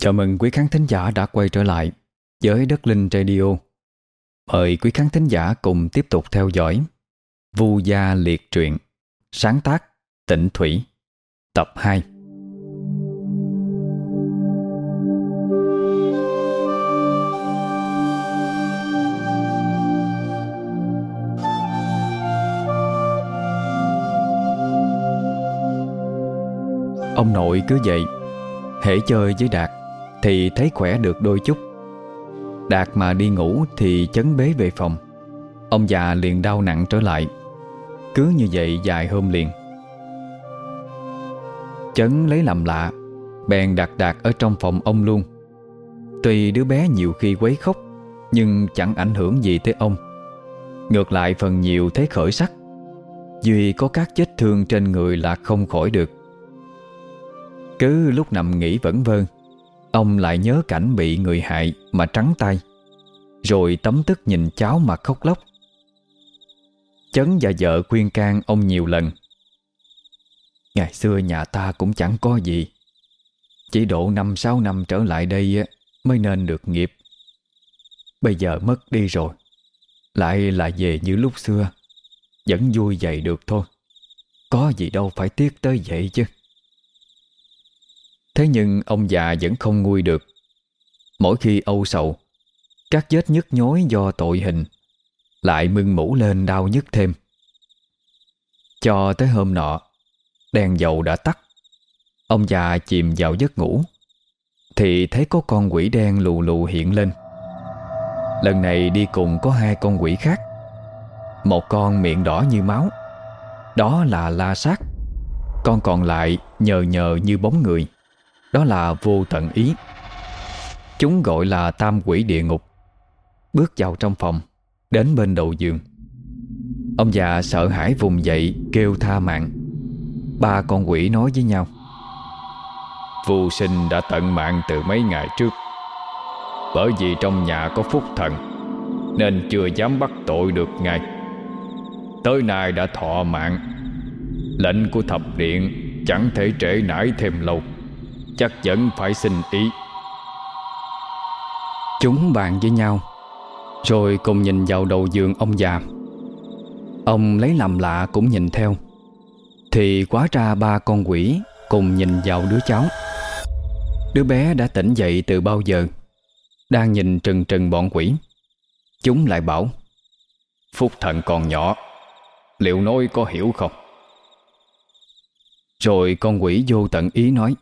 Chào mừng quý khán thính giả đã quay trở lại với Đất Linh Radio. Mời quý khán thính giả cùng tiếp tục theo dõi Vu Gia Liệt Truyện, Sáng tác Tịnh Thủy, Tập 2 Ông nội cứ vậy, Hễ chơi với Đạt thì thấy khỏe được đôi chút. Đạt mà đi ngủ thì chấn bế về phòng. Ông già liền đau nặng trở lại. Cứ như vậy dài hôm liền. Chấn lấy làm lạ, Bèn đặt Đạt ở trong phòng ông luôn. Tuy đứa bé nhiều khi quấy khóc, Nhưng chẳng ảnh hưởng gì tới ông. Ngược lại phần nhiều thấy khởi sắc. Duy có các vết thương trên người là không khỏi được. Cứ lúc nằm nghỉ vẫn vơ. Ông lại nhớ cảnh bị người hại Mà trắng tay, Rồi tấm tức nhìn cháu mà khóc lóc. Chấn và vợ khuyên can ông nhiều lần. Ngày xưa nhà ta cũng chẳng có gì. Chỉ độ năm sáu năm trở lại đây Mới nên được nghiệp. Bây giờ mất đi rồi, Lại là về như lúc xưa. Vẫn vui vậy được thôi. Có gì đâu phải tiếc tới vậy chứ. Thế nhưng ông già vẫn không nguôi được. Mỗi khi âu sầu, Các vết nhức nhối do tội hình Lại mưng mũ lên đau nhức thêm. Cho tới hôm nọ, Đèn dầu đã tắt. Ông già chìm vào giấc ngủ, Thì thấy có con quỷ đen lù lù hiện lên. Lần này đi cùng có hai con quỷ khác, Một con miệng đỏ như máu, Đó là la sát. Con còn lại nhờ nhờ như bóng người đó là vô tận ý. Chúng gọi là tam quỷ địa ngục. Bước vào trong phòng, Đến bên đầu giường. Ông già sợ hãi vùng dậy, Kêu tha mạng. Ba con quỷ nói với nhau Vô sinh đã tận mạng từ mấy ngày trước. Bởi vì trong nhà có phúc thần, Nên chưa dám bắt tội được ngài. Tới nay đã thọ mạng. Lệnh của thập điện Chẳng thể trễ nải thêm lâu. Chắc vẫn phải xin ý. Chúng bàn với nhau, Rồi cùng nhìn vào đầu giường ông già. Ông lấy làm lạ cũng nhìn theo, Thì quá ra ba con quỷ Cùng nhìn vào đứa cháu. Đứa bé đã tỉnh dậy từ bao giờ, Đang nhìn trừng trừng bọn quỷ. Chúng lại bảo, Phúc thần còn nhỏ, Liệu nói có hiểu không? Rồi con quỷ vô tận ý nói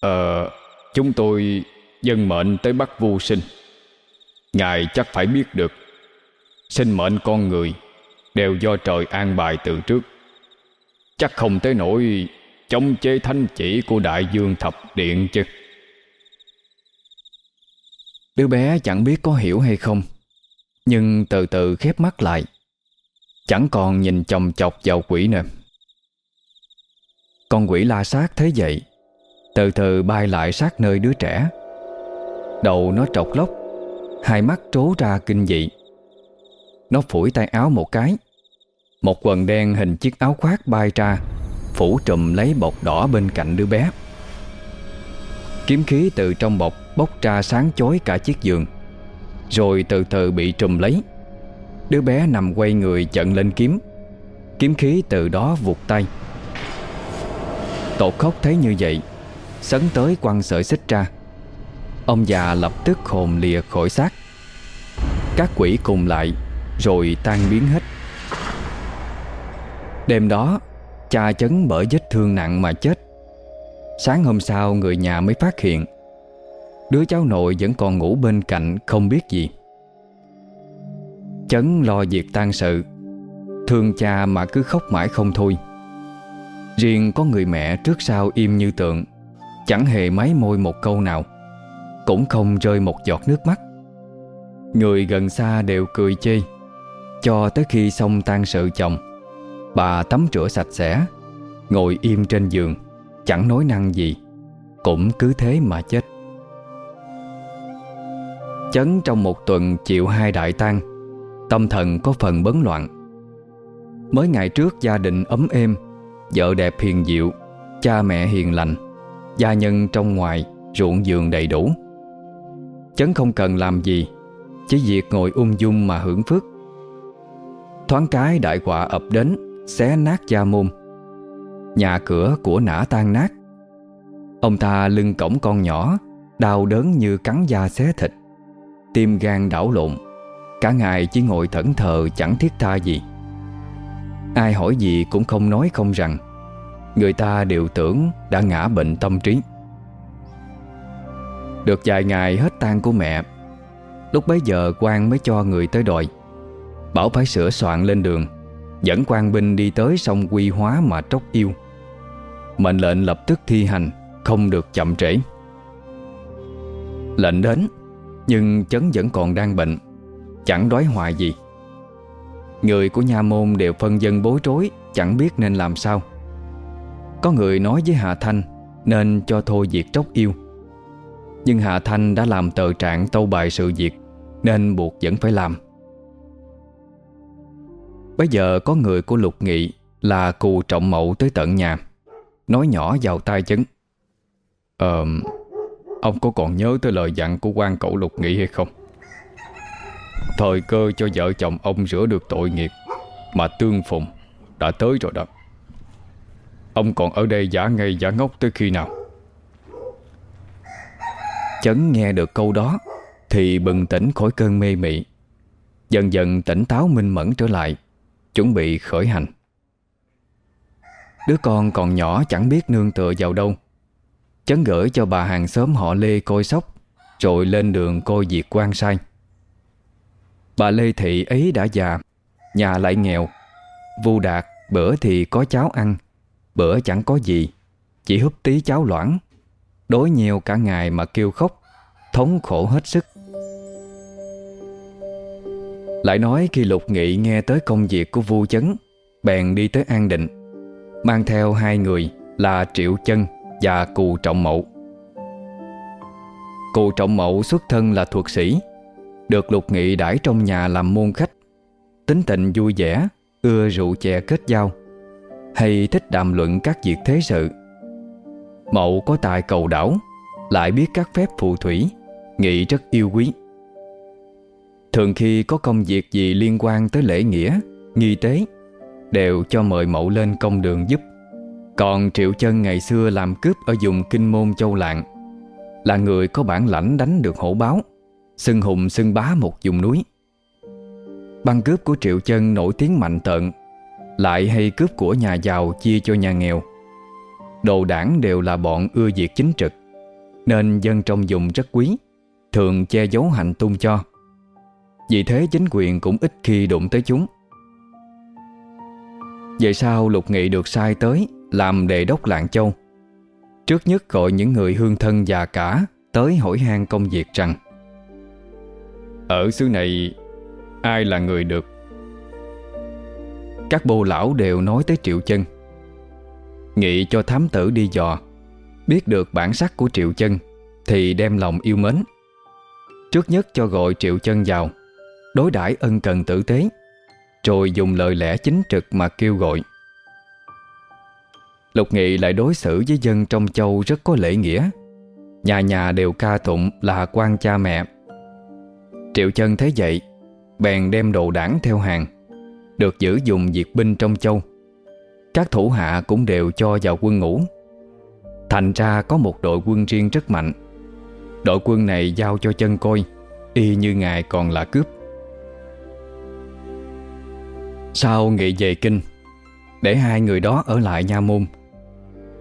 Ờ, chúng tôi dân mệnh tới bắt vô sinh. Ngài chắc phải biết được, sinh mệnh con người đều do trời an bài từ trước. Chắc không tới nỗi chống chế thanh chỉ của đại dương thập điện chứ. Đứa bé chẳng biết có hiểu hay không, nhưng từ từ khép mắt lại, chẳng còn nhìn chồng chọc vào quỷ nữa. Con quỷ la sát thế vậy từ từ bay lại sát nơi đứa trẻ. Đầu nó trọc lóc, Hai mắt trố ra kinh dị. Nó phủi tay áo một cái, Một quần đen hình chiếc áo khoác bay ra, Phủ trùm lấy bọc đỏ bên cạnh đứa bé. Kiếm khí từ trong bọc bốc ra sáng chói cả chiếc giường, Rồi từ từ bị trùm lấy. Đứa bé nằm quay người chận lên kiếm Kiếm khí từ đó vụt tay. Tột khóc thấy như vậy Sấn tới quăng sợi xích ra. Ông già lập tức hồn lìa khỏi xác. Các quỷ cùng lại, Rồi tan biến hết. Đêm đó, Cha chấn bởi vết thương nặng mà chết. Sáng hôm sau, người nhà mới phát hiện. Đứa cháu nội vẫn còn ngủ bên cạnh Không biết gì. Chấn lo việc tan sự. Thương cha mà cứ khóc mãi không thôi. Riêng có người mẹ trước sau im như tượng. Chẳng hề máy môi một câu nào, Cũng không rơi một giọt nước mắt. Người gần xa đều cười chê, Cho tới khi xong tan sự chồng, Bà tắm rửa sạch sẽ, Ngồi im trên giường, Chẳng nói năng gì, Cũng cứ thế mà chết. Chấn trong một tuần chịu hai đại tang Tâm thần có phần bấn loạn. Mới ngày trước gia đình ấm êm, Vợ đẹp hiền diệu Cha mẹ hiền lành. Gia nhân trong ngoài Ruộng vườn đầy đủ. Chấn không cần làm gì, Chỉ việc ngồi ung dung mà hưởng phước. Thoáng cái đại quả ập đến, Xé nát gia môn. Nhà cửa của nã tan nát. Ông ta lưng cổng con nhỏ, Đau đớn như cắn da xé thịt. Tim gan đảo lộn, Cả ngày chỉ ngồi thẫn thờ chẳng thiết tha gì. Ai hỏi gì cũng không nói không rằng. Người ta đều tưởng đã ngã bệnh tâm trí. Được vài ngày hết tang của mẹ, Lúc bấy giờ quan mới cho người tới đòi Bảo phải sửa soạn lên đường, Dẫn quan binh đi tới sông Quy Hóa mà tróc yêu. Mệnh lệnh lập tức thi hành, Không được chậm trễ. Lệnh đến, Nhưng chấn vẫn còn đang bệnh, Chẳng đói hoài gì. Người của nha môn đều phân dân bối rối, Chẳng biết nên làm sao. Có người nói với Hạ Thanh Nên cho thôi việc tróc yêu. Nhưng Hạ Thanh đã làm tờ trạng tâu bài sự việc Nên buộc vẫn phải làm. Bây giờ có người của Lục Nghị Là cù trọng mậu tới tận nhà, Nói nhỏ vào tai chấn. Ờ Ông có còn nhớ tới lời dặn của quan cậu Lục Nghị hay không? Thời cơ cho vợ chồng ông rửa được tội nghiệp Mà tương phùng Đã tới rồi đó. Ông còn ở đây giả ngây giả ngốc tới khi nào? Chấn nghe được câu đó Thì bừng tỉnh khỏi cơn mê mị. Dần dần tỉnh táo minh mẫn trở lại, Chuẩn bị khởi hành. Đứa con còn nhỏ chẳng biết nương tựa vào đâu. Chấn gửi cho bà hàng xóm họ Lê coi sóc, Rồi lên đường coi việc quan sai. Bà Lê Thị ấy đã già, Nhà lại nghèo. Vu đạt bữa thì có cháo ăn Bữa chẳng có gì. Chỉ húp tí cháo loãng. Đối nhiều cả ngày mà kêu khóc, Thống khổ hết sức. Lại nói khi Lục Nghị nghe tới công việc của Vu Chấn, Bèn đi tới An Định, Mang theo hai người là Triệu Chân và Cù Trọng Mậu. Cù Trọng Mậu xuất thân là thuật sĩ, được Lục Nghị đãi trong nhà làm môn khách. Tính tình vui vẻ, Ưa rượu chè kết giao. Hay thích đàm luận các việc thế sự? Mậu có tài cầu đảo, Lại biết các phép phù thủy, Nghị rất yêu quý. Thường khi có công việc gì liên quan tới lễ nghĩa, Nghi tế, Đều cho mời Mậu lên công đường giúp. Còn Triệu Chân ngày xưa làm cướp Ở vùng Kinh Môn Châu Lạng, Là người có bản lãnh đánh được hổ báo, Xưng hùng xưng bá một vùng núi. Băng cướp của Triệu Chân nổi tiếng mạnh tợn lại hay cướp của nhà giàu chia cho nhà nghèo. Đồ đảng đều là bọn ưa diệt chính trực, Nên dân trong vùng rất quý, Thường che giấu hành tung cho. Vì thế chính quyền cũng ít khi đụng tới chúng. Vậy sao Lục Nghị được sai tới Làm đề đốc Lạng Châu. Trước nhất gọi những người hương thân già cả Tới hỏi han công việc rằng, ở xứ này, Ai là người được các bô lão đều nói tới Triệu Chân. Nghị cho thám tử đi dò, Biết được bản sắc của Triệu Chân Thì đem lòng yêu mến. Trước nhất cho gọi Triệu Chân vào, Đối đãi ân cần tử tế, Rồi dùng lời lẽ chính trực mà kêu gọi. Lục Nghị lại đối xử với dân trong châu rất có lễ nghĩa. Nhà nhà đều ca tụng là quan cha mẹ. Triệu chân thấy vậy, Bèn đem đồ đảng theo hàng. Được giữ dùng diệt binh trong châu. Các thủ hạ cũng đều cho vào quân ngũ. Thành ra có một đội quân riêng rất mạnh. Đội quân này giao cho chân coi, Y như ngài còn là cướp. Sau nghị về kinh, Để hai người đó ở lại nha môn,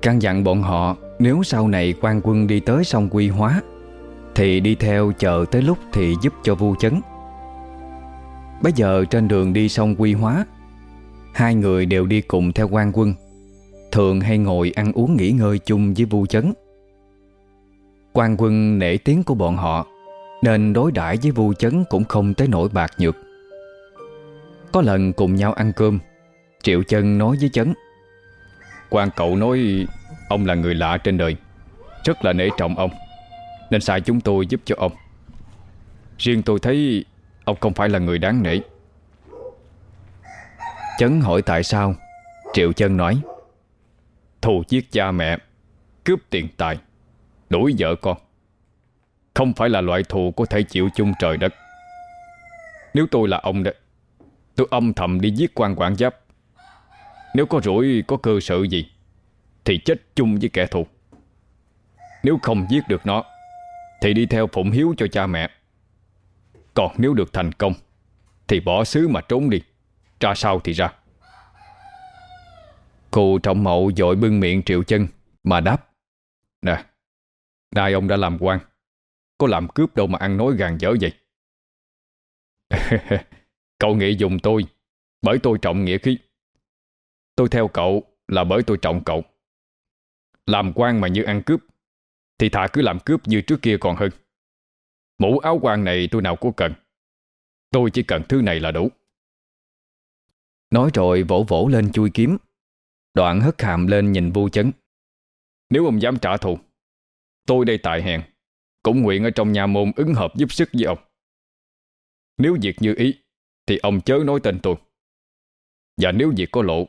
Căn dặn bọn họ Nếu sau này quan quân đi tới sông Quy Hóa, thì đi theo chờ tới lúc thì giúp cho vu chấn. Bây giờ trên đường đi sông Quy Hóa, Hai người đều đi cùng theo quan quân. Thường hay ngồi ăn uống nghỉ ngơi chung với vu chấn. Quan quân nể tiếng của bọn họ, Nên đối đãi với vu chấn cũng không tới nổi bạc nhược. Có lần cùng nhau ăn cơm, Triệu chân nói với chấn, quan cậu nói Ông là người lạ trên đời, Rất là nể trọng ông, nên xài chúng tôi giúp cho ông. Riêng tôi thấy Ông không phải là người đáng nể. Chấn hỏi tại sao? Triệu chân nói. Thù giết cha mẹ, Cướp tiền tài, Đuổi vợ con. Không phải là loại thù có thể chịu chung trời đất. Nếu tôi là ông đó Tôi âm thầm đi giết quan quản giáp. Nếu có rủi, có cơ sự gì, Thì chết chung với kẻ thù. Nếu không giết được nó, Thì đi theo phụng hiếu cho cha mẹ. Còn nếu được thành công, Thì bỏ xứ mà trốn đi. Ra sao thì ra. Cụ trọng mậu dội bưng miệng triệu chân Mà đáp, Nè, Nay ông đã làm quan, Có làm cướp đâu mà ăn nói gàn dở vậy? Cậu nghĩ dùng tôi Bởi tôi trọng nghĩa khí. Tôi theo cậu là bởi tôi trọng cậu. Làm quan mà như ăn cướp, Thì thà cứ làm cướp như trước kia còn hơn. Mũ áo quan này tôi nào có cần? Tôi chỉ cần thứ này là đủ. Nói rồi vỗ vỗ lên chui kiếm. Đoạn hất hàm lên nhìn vu chấn. Nếu ông dám trả thù, Tôi đây tại hèn, Cũng nguyện ở trong nhà môn ứng hợp giúp sức với ông. Nếu việc như ý, Thì ông chớ nói tên tôi. Và nếu việc có lộ,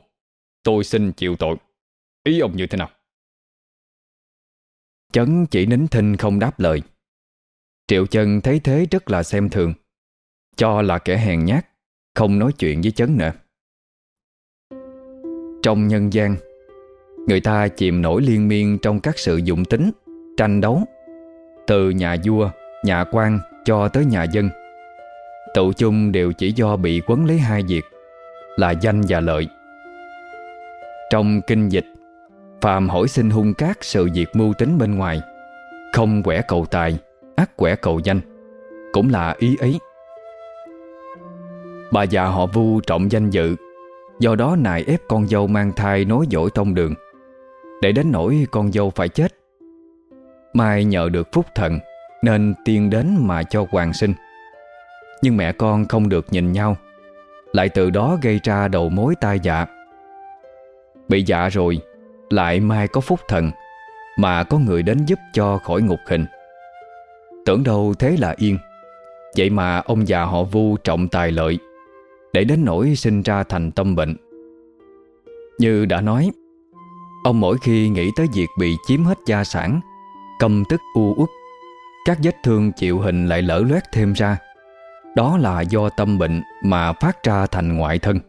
Tôi xin chịu tội. Ý ông như thế nào? Chấn chỉ nín thinh không đáp lời. Triệu chân thấy thế rất là xem thường. Cho là kẻ hèn nhát Không nói chuyện với chấn nữa. Trong nhân gian Người ta chìm nổi liên miên Trong các sự dụng tính Tranh đấu. Từ nhà vua, nhà quan cho tới nhà dân Tụ chung đều chỉ do bị quấn lấy hai việc Là danh và lợi. Trong kinh dịch Phàm hỏi xin hung cát sự việc mưu tính bên ngoài Không quẻ cầu tài ác quẻ cầu danh. Cũng là ý ấy. Bà già họ vu trọng danh dự. Do đó nài ép con dâu mang thai nối dỗi tông đường. Để đến nỗi con dâu phải chết, Mai nhờ được phúc thần Nên tiên đến mà cho hoàng sinh. Nhưng mẹ con không được nhìn nhau, Lại từ đó gây ra đầu mối tai dạ. Bị dạ rồi, Lại mai có phúc thần Mà có người đến giúp cho khỏi ngục hình. Tưởng đâu thế là yên. Vậy mà ông già họ vu trọng tài lợi, Để đến nỗi sinh ra thành tâm bệnh. Như đã nói, Ông mỗi khi nghĩ tới việc bị chiếm hết gia sản Căm tức u uất, Các vết thương chịu hình lại lỡ loét thêm ra. Đó là do tâm bệnh mà phát ra thành ngoại thân.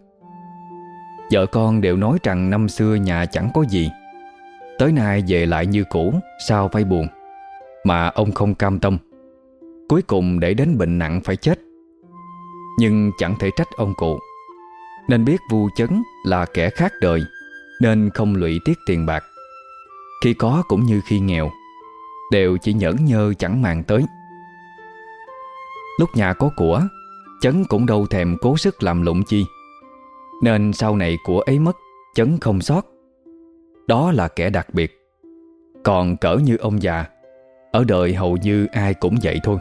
Vợ con đều nói rằng năm xưa nhà chẳng có gì. Tới nay về lại như cũ, Sao phải buồn? Mà ông không cam tâm. Cuối cùng để đến bệnh nặng phải chết. Nhưng chẳng thể trách ông cụ. Nên biết vu chấn là kẻ khác đời, Nên không lụy tiếc tiền bạc. Khi có cũng như khi nghèo, Đều chỉ nhẫn nhơ chẳng màng tới. Lúc nhà có của, Chấn cũng đâu thèm cố sức làm lụng chi. Nên sau này của ấy mất, Chấn không sót. Đó là kẻ đặc biệt. Còn cỡ như ông già, Ở đời hầu như ai cũng vậy thôi.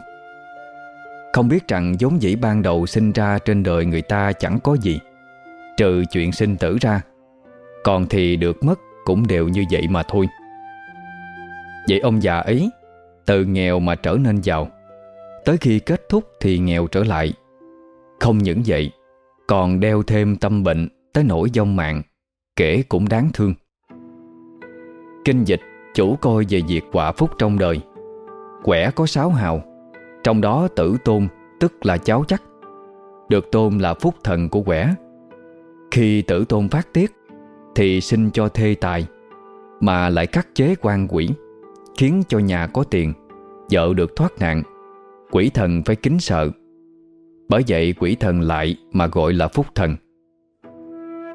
Không biết rằng vốn dĩ ban đầu sinh ra trên đời người ta chẳng có gì. Trừ chuyện sinh tử ra, Còn thì được mất cũng đều như vậy mà thôi. Vậy ông già ấy, Từ nghèo mà trở nên giàu, Tới khi kết thúc thì nghèo trở lại. Không những vậy, Còn đeo thêm tâm bệnh Tới nỗi dông mạng, Kể cũng đáng thương. Kinh dịch chủ coi về việc quả phúc trong đời, Quẻ có sáu hào. Trong đó tử tôn, Tức là cháu chắc. Được tôn là phúc thần của quẻ. Khi tử tôn phát tiết, Thì sinh cho thê tài, Mà lại cắt chế quan quỷ, Khiến cho nhà có tiền, Vợ được thoát nạn. Quỷ thần phải kính sợ. Bởi vậy quỷ thần lại mà gọi là phúc thần.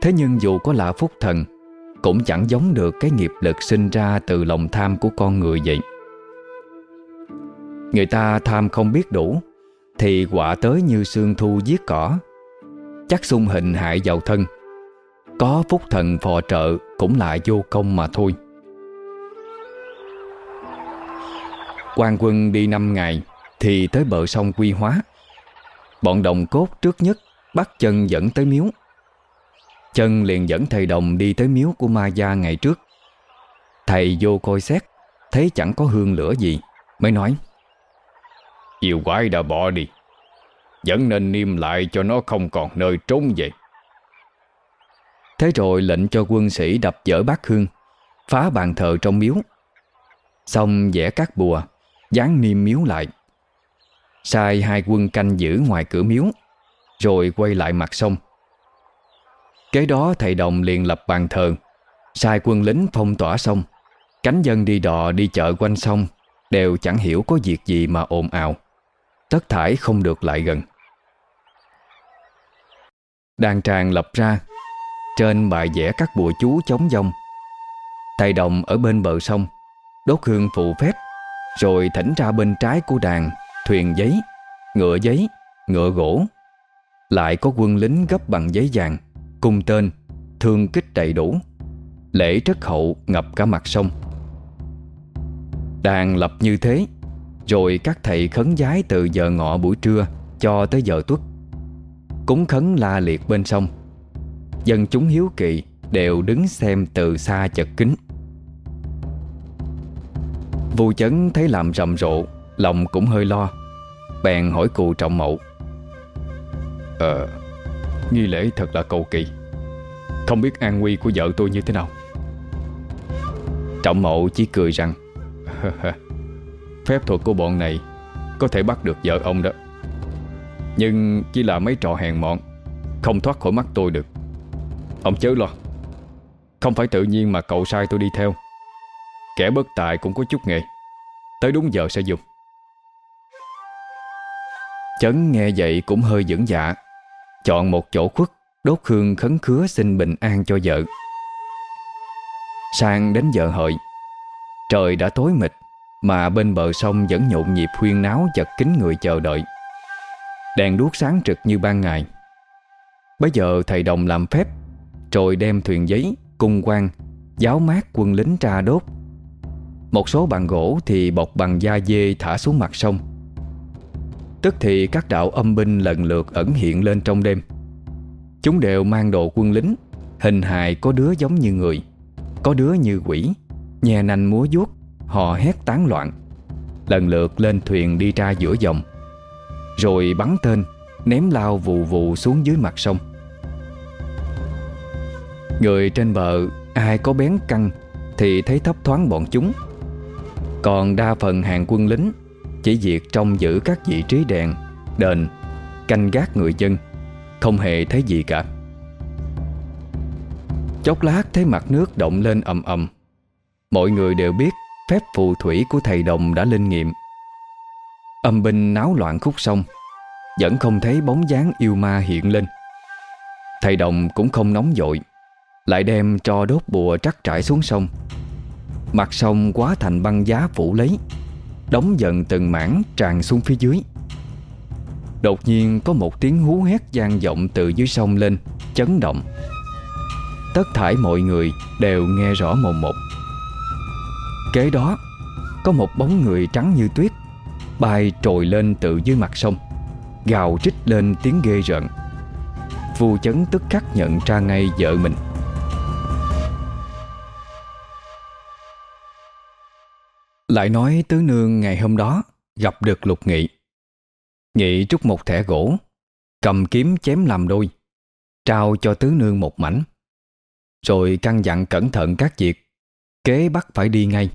Thế nhưng dù có là phúc thần, Cũng chẳng giống được cái nghiệp lực sinh ra từ lòng tham của con người vậy. Người ta tham không biết đủ, Thì quả tới như sương thu giết cỏ. Chắc xung hình hại vào thân. Có phúc thần phò trợ cũng lại vô công mà thôi. Quan quân đi 5 ngày Thì tới bờ sông Quy Hóa. Bọn đồng cốt trước nhất Bắt chân dẫn tới miếu. Chân liền dẫn thầy đồng đi tới miếu của ma gia ngày trước. Thầy vô coi xét, Thấy chẳng có hương lửa gì, Mới nói Yêu quái đã bỏ đi. Vẫn nên niêm lại cho nó không còn nơi trốn vậy Thế rồi lệnh cho quân sĩ đập dỡ bát hương, Phá bàn thờ trong miếu. Xong vẽ các bùa, Dán niêm miếu lại. Sai hai quân canh giữ ngoài cửa miếu, Rồi quay lại mặt sông. Kế đó thầy đồng liền lập bàn thờ, Sai quân lính phong tỏa sông. Cánh dân đi đò đi chợ quanh sông Đều chẳng hiểu có việc gì mà ồn ào. Tất thải không được lại gần. Đàn tràng lập ra Trên bài vẽ các bùa chú chống dông. Thầy đồng ở bên bờ sông Đốt hương phụ phép Rồi thỉnh ra bên trái của đàn Thuyền giấy, ngựa giấy, ngựa gỗ. Lại có quân lính gấp bằng giấy vàng Cung tên, thương kích đầy đủ. Lễ rất hậu ngập cả mặt sông. Đàn lập như thế rồi các thầy khấn giái từ giờ ngọ buổi trưa Cho tới giờ tuất. Cúng khấn la liệt bên sông. Dân chúng hiếu kỳ Đều đứng xem từ xa chật kính Vu chấn thấy làm rầm rộ, Lòng cũng hơi lo, Bèn hỏi cụ trọng mậu. Ờ Nghi lễ thật là cầu kỳ. Không biết an nguy của vợ tôi như thế nào? Trọng mậu chỉ cười rằng Phép thuật của bọn này Có thể bắt được vợ ông đó. Nhưng chỉ là mấy trò hèn mọn, Không thoát khỏi mắt tôi được. Ông chớ lo, Không phải tự nhiên mà cậu sai tôi đi theo. Kẻ bất tài cũng có chút nghề, Tới đúng giờ sẽ dùng. Chấn nghe vậy cũng hơi dững dạ Chọn một chỗ khuất, Đốt hương khấn khứa xin bình an cho vợ. Sang đến giờ hợi, Trời đã tối mịt mà bên bờ sông vẫn nhộn nhịp huyên náo chật kín người chờ đợi. Đèn đuốc sáng trực như ban ngày. Bây giờ thầy đồng làm phép Rồi đem thuyền giấy, cung quan Giáo mát quân lính ra đốt. Một số bàn gỗ thì bọc bằng da dê thả xuống mặt sông. Tức thì các đạo âm binh lần lượt ẩn hiện lên trong đêm. Chúng đều mang đồ quân lính Hình hài có đứa giống như người Có đứa như quỷ Nhè nành múa vuốt. Hò hét tán loạn. Lần lượt lên thuyền đi ra giữa dòng, Rồi bắn tên, Ném lao vù vù xuống dưới mặt sông. Người trên bờ, Ai có bén căng Thì thấy thấp thoáng bọn chúng. Còn đa phần hàng quân lính Chỉ việc trông giữ các vị trí đèn, Đền, Canh gác người dân, Không hề thấy gì cả. Chốc lát thấy mặt nước động lên ầm ầm. Mọi người đều biết Phép phù thủy của thầy đồng đã linh nghiệm. Âm binh náo loạn khúc sông, Vẫn không thấy bóng dáng yêu ma hiện lên. Thầy đồng cũng không nóng dội Lại đem cho đốt bùa trắc trải xuống sông. Mặt sông quá thành băng giá phủ lấy, Đóng dần từng mảng tràn xuống phía dưới. Đột nhiên có một tiếng hú hét gian vọng từ dưới sông lên, Chấn động. Tất thải mọi người đều nghe rõ mồm một. Kế đó, Có một bóng người trắng như tuyết, Bay trồi lên từ dưới mặt sông, Gào trích lên tiếng ghê rợn. Phu chấn tức khắc nhận ra ngay vợ mình. Lại nói tứ nương ngày hôm đó Gặp được lục nghị. Nghị trút một thẻ gỗ, Cầm kiếm chém làm đôi, Trao cho tứ nương một mảnh. Rồi căn dặn cẩn thận các việc, Kế bắt phải đi ngay.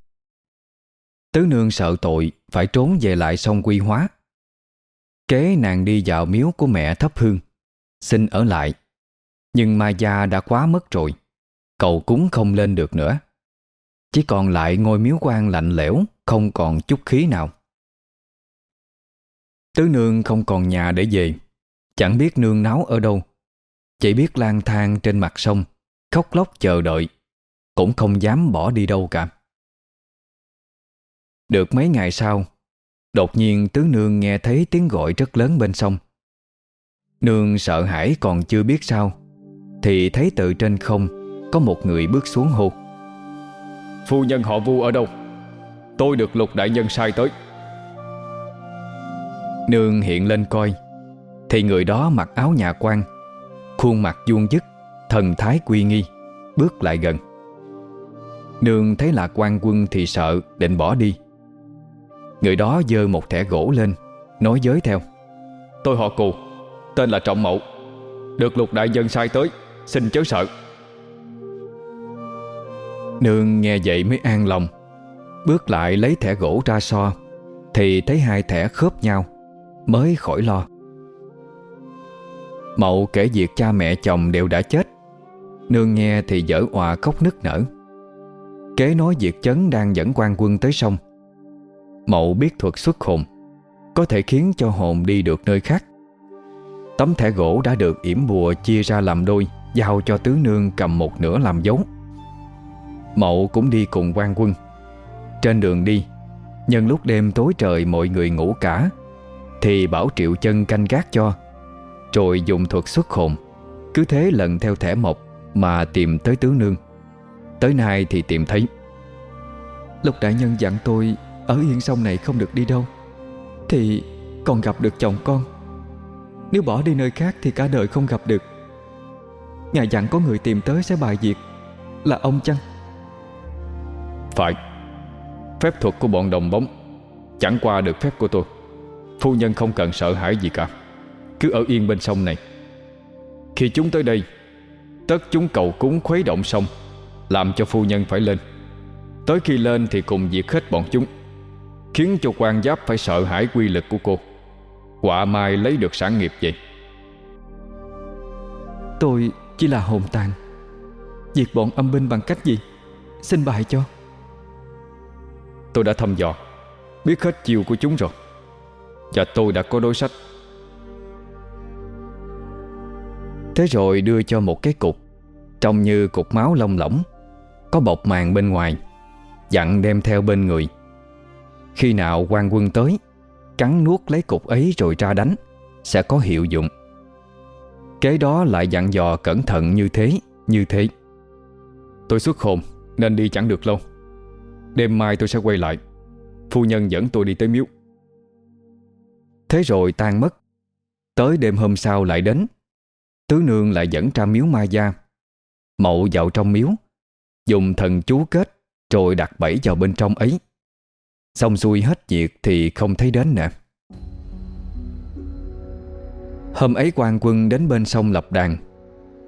Tứ nương sợ tội, Phải trốn về lại sông quy hóa. Kế nàng đi vào miếu của mẹ thấp hương, Xin ở lại. Nhưng ma gia đã quá mất rồi, Cầu cúng không lên được nữa. Chỉ còn lại ngôi miếu quan lạnh lẽo, Không còn chút khí nào. Tứ nương không còn nhà để về, Chẳng biết nương náo ở đâu. Chỉ biết lang thang trên mặt sông, Khóc lóc chờ đợi, Cũng không dám bỏ đi đâu cả được mấy ngày sau Đột nhiên tứ nương nghe thấy tiếng gọi rất lớn bên sông. Nương sợ hãi còn chưa biết sao Thì thấy từ trên không Có một người bước xuống hô. Phu nhân họ vu ở đâu? Tôi được lục đại nhân sai tới. Nương hiện lên coi Thì người đó mặc áo nhà quan Khuôn mặt vuông dứt Thần thái quy nghi Bước lại gần. Nương thấy là quan quân thì sợ Định bỏ đi Người đó dơ một thẻ gỗ lên, Nói giới theo. Tôi họ cù, Tên là Trọng Mậu. Được lục đại dân sai tới, Xin chớ sợ. Nương nghe vậy mới an lòng. Bước lại lấy thẻ gỗ ra so, Thì thấy hai thẻ khớp nhau, Mới khỏi lo. Mậu kể việc cha mẹ chồng đều đã chết. Nương nghe thì dở hòa khóc nức nở. Kế nói việc chấn đang dẫn quan quân tới sông Mậu biết thuật xuất hồn, Có thể khiến cho hồn đi được nơi khác. Tấm thẻ gỗ đã được yểm bùa chia ra làm đôi, Giao cho tứ nương cầm một nửa làm dấu. Mậu cũng đi cùng quan quân. Trên đường đi, Nhân lúc đêm tối trời mọi người ngủ cả, Thì bảo triệu chân canh gác cho, Rồi dùng thuật xuất hồn, Cứ thế lần theo thẻ mộc Mà tìm tới tứ nương. Tới nay thì tìm thấy. Lục đại nhân dặn tôi ở yên sông này không được đi đâu, Thì còn gặp được chồng con. Nếu bỏ đi nơi khác Thì cả đời không gặp được. Ngài dặn có người tìm tới sẽ bài diệt Là ông chăng? Phải. Phép thuật của bọn đồng bóng Chẳng qua được phép của tôi. Phu nhân không cần sợ hãi gì cả. Cứ ở yên bên sông này. Khi chúng tới đây, Tất chúng cầu cúng khuấy động sông, Làm cho phu nhân phải lên. Tới khi lên thì cùng diệt hết bọn chúng. Khiến cho quan giáp phải sợ hãi quy lực của cô. Quả mai lấy được sản nghiệp vậy? Tôi chỉ là hồn tàn. Diệt bọn âm binh bằng cách gì? Xin bài cho. Tôi đã thăm dò Biết hết chiều của chúng rồi. Và tôi đã có đối sách. Thế rồi đưa cho một cái cục Trông như cục máu lông lỏng Có bọc màng bên ngoài Dặn đem theo bên người khi nào quan quân tới, Cắn nuốt lấy cục ấy rồi ra đánh, Sẽ có hiệu dụng. Kế đó lại dặn dò cẩn thận như thế Như thế. Tôi xuất hồn, nên đi chẳng được lâu. Đêm mai tôi sẽ quay lại. Phu nhân dẫn tôi đi tới miếu. Thế rồi tan mất. Tới đêm hôm sau lại đến. Tứ nương lại dẫn ra miếu ma gia. Mậu vào trong miếu, Dùng thần chú kết, Rồi đặt bẫy vào bên trong ấy. Xong xuôi hết việc Thì không thấy đến nè Hôm ấy quan quân đến bên sông lập đàn.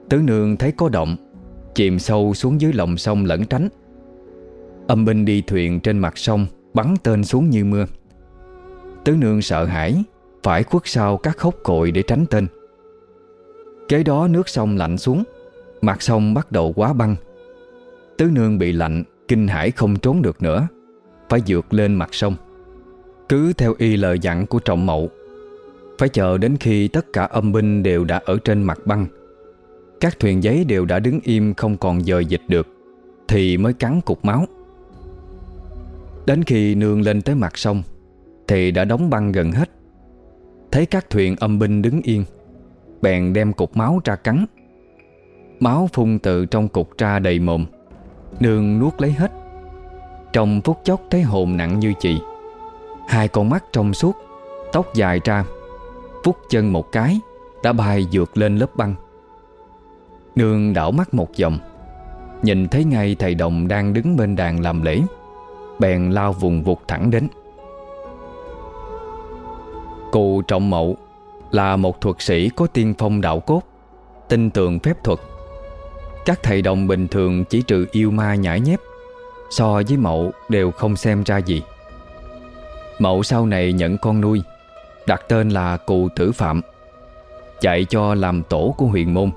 Tứ nương thấy có động, Chìm sâu xuống dưới lòng sông lẫn tránh. Âm binh đi thuyền trên mặt sông, Bắn tên xuống như mưa. Tứ nương sợ hãi, Phải khuất sau các khốc cội để tránh tên. Kế đó nước sông lạnh xuống, Mặt sông bắt đầu quá băng. Tứ nương bị lạnh, Kinh hãi không trốn được nữa. Phải vượt lên mặt sông. Cứ theo y lời dặn của trọng mậu, Phải chờ đến khi tất cả âm binh đều đã ở trên mặt băng. Các thuyền giấy đều đã đứng im không còn dời dịch được, Thì mới cắn cục máu. Đến khi nương lên tới mặt sông, Thì đã đóng băng gần hết. Thấy các thuyền âm binh đứng yên, Bèn đem cục máu ra cắn. Máu phun từ trong cục ra đầy mồm, Nương nuốt lấy hết. Trong phút chốc thấy hồn nặng như chị. Hai con mắt trong suốt, Tóc dài ra Phút chân một cái, Đã bay vượt lên lớp băng. Nương đảo mắt một vòng, Nhìn thấy ngay thầy đồng đang đứng bên đàn làm lễ, Bèn lao vùng vụt thẳng đến. Cụ Trọng Mậu Là một thuật sĩ có tiên phong đạo cốt, Tin tưởng phép thuật. Các thầy đồng bình thường chỉ trừ yêu ma nhãi nhép So với Mậu đều không xem ra gì. Mậu sau này nhận con nuôi, Đặt tên là Cụ Tử Phạm Chạy cho làm tổ của huyền môn.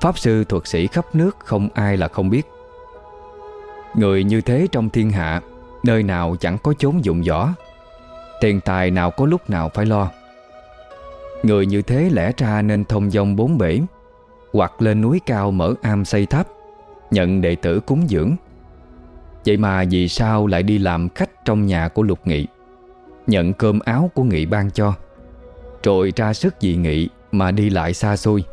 Pháp sư thuật sĩ khắp nước không ai là không biết. Người như thế trong thiên hạ, Nơi nào chẳng có chốn dụng võ, Tiền tài nào có lúc nào phải lo. Người như thế lẽ ra nên thông dong bốn bể, Hoặc lên núi cao mở am xây tháp, Nhận đệ tử cúng dưỡng Vậy mà vì sao lại đi làm khách trong nhà của Lục Nghị? Nhận cơm áo của Nghị ban cho. Rồi ra sức vì Nghị mà đi lại xa xôi,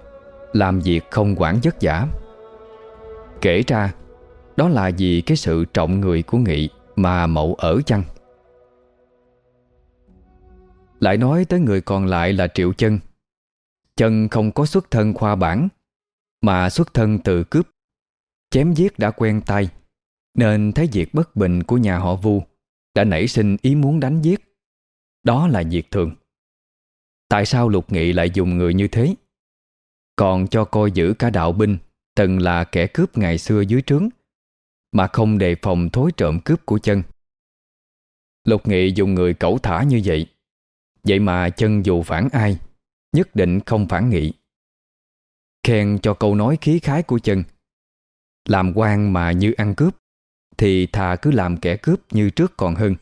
Làm việc không quản vất vả. Kể ra, Đó là vì cái sự trọng người của Nghị Mà mậu ở chăng? Lại nói tới người còn lại là Triệu Chân. Chân không có xuất thân khoa bản, Mà xuất thân từ cướp, Chém giết đã quen tay nên thấy việc bất bình của nhà họ Vu Đã nảy sinh ý muốn đánh giết. Đó là việc thường. Tại sao Lục Nghị lại dùng người như thế? Còn cho coi giữ cả đạo binh, Từng là kẻ cướp ngày xưa dưới trướng, Mà không đề phòng thối trộm cướp của chân. Lục Nghị dùng người cẩu thả như vậy. Vậy mà chân dù phản ai, Nhất định không phản nghị. Khen cho câu nói khí khái của chân. Làm quan mà như ăn cướp. Thì thà cứ làm kẻ cướp như trước còn hơn.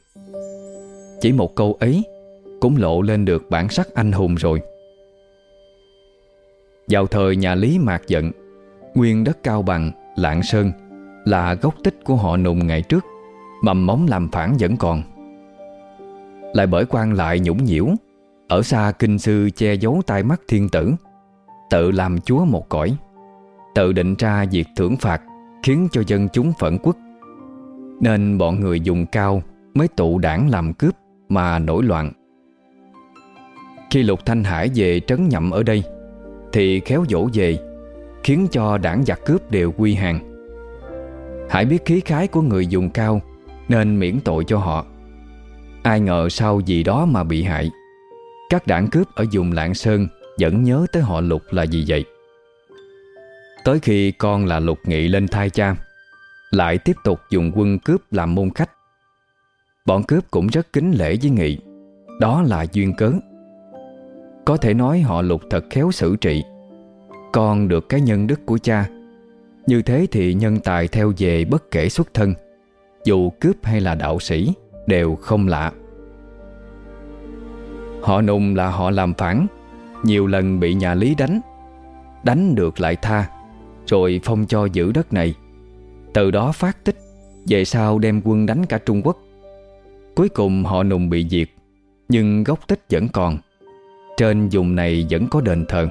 Chỉ một câu ấy Cũng lộ lên được bản sắc anh hùng rồi. Vào thời nhà Lý Mạc Giận Nguyên đất cao bằng, Lạng Sơn Là gốc tích của họ nùng ngày trước Mầm móng làm phản vẫn còn. Lại bởi quan lại nhũng nhiễu Ở xa kinh sư che giấu tai mắt thiên tử Tự làm chúa một cõi Tự định ra việc thưởng phạt Khiến cho dân chúng phẫn quốc. Nên bọn người dùng cao Mới tụ đảng làm cướp Mà nổi loạn. Khi Lục Thanh Hải về trấn nhậm ở đây, Thì khéo dỗ về, Khiến cho đảng giặc cướp đều quy hàng. Hải biết khí khái của người dùng cao Nên miễn tội cho họ. Ai ngờ sau gì đó mà bị hại, Các đảng cướp ở vùng Lạng Sơn Vẫn nhớ tới họ Lục là gì vậy? Tới khi con là Lục Nghị lên thai cha lại tiếp tục dùng quân cướp làm môn khách. Bọn cướp cũng rất kính lễ với Nghị. Đó là duyên cớ. Có thể nói họ Lục thật khéo xử trị. Con được cái nhân đức của cha. Như thế thì nhân tài theo về bất kể xuất thân. Dù cướp hay là đạo sĩ, Đều không lạ. Họ nùng là họ làm phản. Nhiều lần bị nhà Lý đánh. Đánh được lại tha. Rồi phong cho giữ đất này. Từ đó phát tích, Về sau đem quân đánh cả Trung Quốc. Cuối cùng họ nùng bị diệt, Nhưng gốc tích vẫn còn. Trên vùng này vẫn có đền thờ.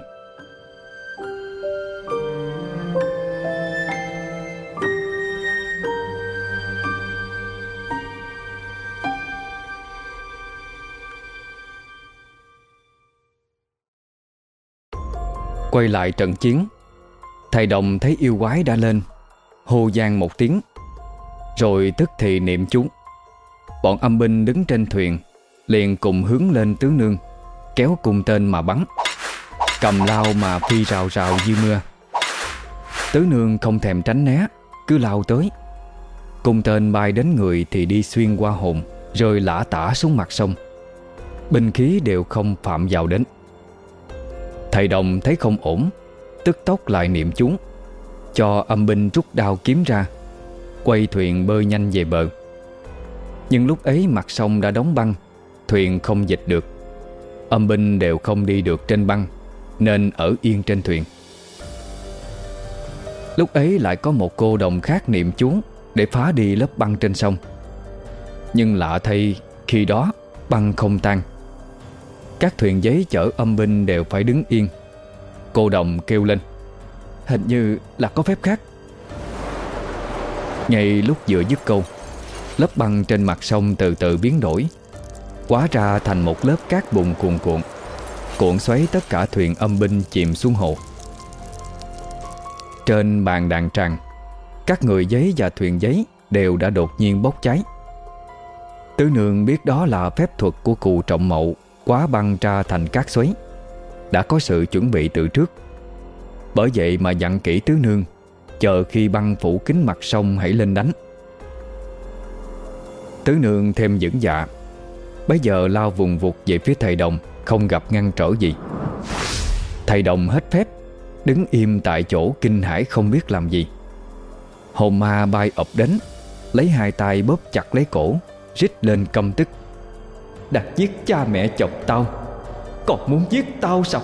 Quay lại trận chiến, Thầy đồng thấy yêu quái đã lên. Hô gian một tiếng. Rồi tức thì niệm chú. Bọn âm binh đứng trên thuyền, Liền cùng hướng lên tướng nương, Kéo cùng tên mà bắn. Cầm lao mà phi rào rào như mưa. Tứ nương không thèm tránh né, Cứ lao tới. Cung tên bay đến người thì đi xuyên qua hồn, Rồi lả tả xuống mặt sông. Binh khí đều không phạm vào đến. Thầy đồng thấy không ổn, Tức tốc lại niệm chú. Cho âm binh rút đao kiếm ra, Quay thuyền bơi nhanh về bờ. Nhưng lúc ấy mặt sông đã đóng băng, Thuyền không dịch được. Âm binh đều không đi được trên băng, Nên ở yên trên thuyền. Lúc ấy lại có một cô đồng khác niệm chú Để phá đi lớp băng trên sông. Nhưng lạ thay, Khi đó, băng không tan. Các thuyền giấy chở âm binh đều phải đứng yên. Cô đồng kêu lên. Hình như là có phép khác. Ngay lúc vừa dứt câu, Lớp băng trên mặt sông từ từ biến đổi, Quá ra thành một lớp cát bùn cuồn cuộn Cuộn xoáy tất cả thuyền âm binh chìm xuống hồ. Trên bàn đàn tràng, Các người giấy và thuyền giấy Đều đã đột nhiên bốc cháy. Tứ nương biết đó là phép thuật của cụ trọng mậu, Quá băng ra thành cát xoáy, Đã có sự chuẩn bị từ trước. Bởi vậy mà dặn kỹ tứ nương, Chờ khi băng phủ kính mặt sông hãy lên đánh. Tứ nương thêm dững dạ Bây giờ lao vùng vụt về phía thầy đồng, Không gặp ngăn trở gì. Thầy đồng hết phép, Đứng im tại chỗ kinh hãi không biết làm gì. Hồn ma bay ập đến, Lấy hai tay bóp chặt lấy cổ, Rít lên căm tức. Đã giết cha mẹ chồng tao, Còn muốn giết tao sao?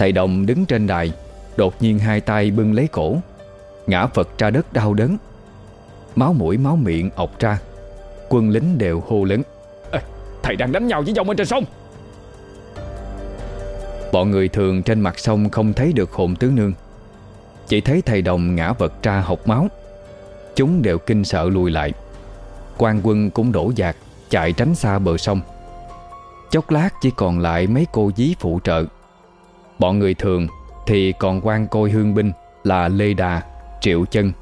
Thầy đồng đứng trên đài, Đột nhiên hai tay bưng lấy cổ, Ngã Phật ra đất đau đớn. Máu mũi, máu miệng ọc ra, Quân lính đều hô lớn Thầy đang đánh nhau với dòng bên trên sông. Bọn người thường trên mặt sông không thấy được hồn tướng nương, Chỉ thấy thầy đồng ngã vật ra học máu. Chúng đều kinh sợ lùi lại. Quan quân cũng đổ dạt Chạy tránh xa bờ sông. Chốc lát chỉ còn lại mấy cô dí phụ trợ. Bọn người thường Thì còn quan côi hương binh Là Lê Đà, Triệu Chân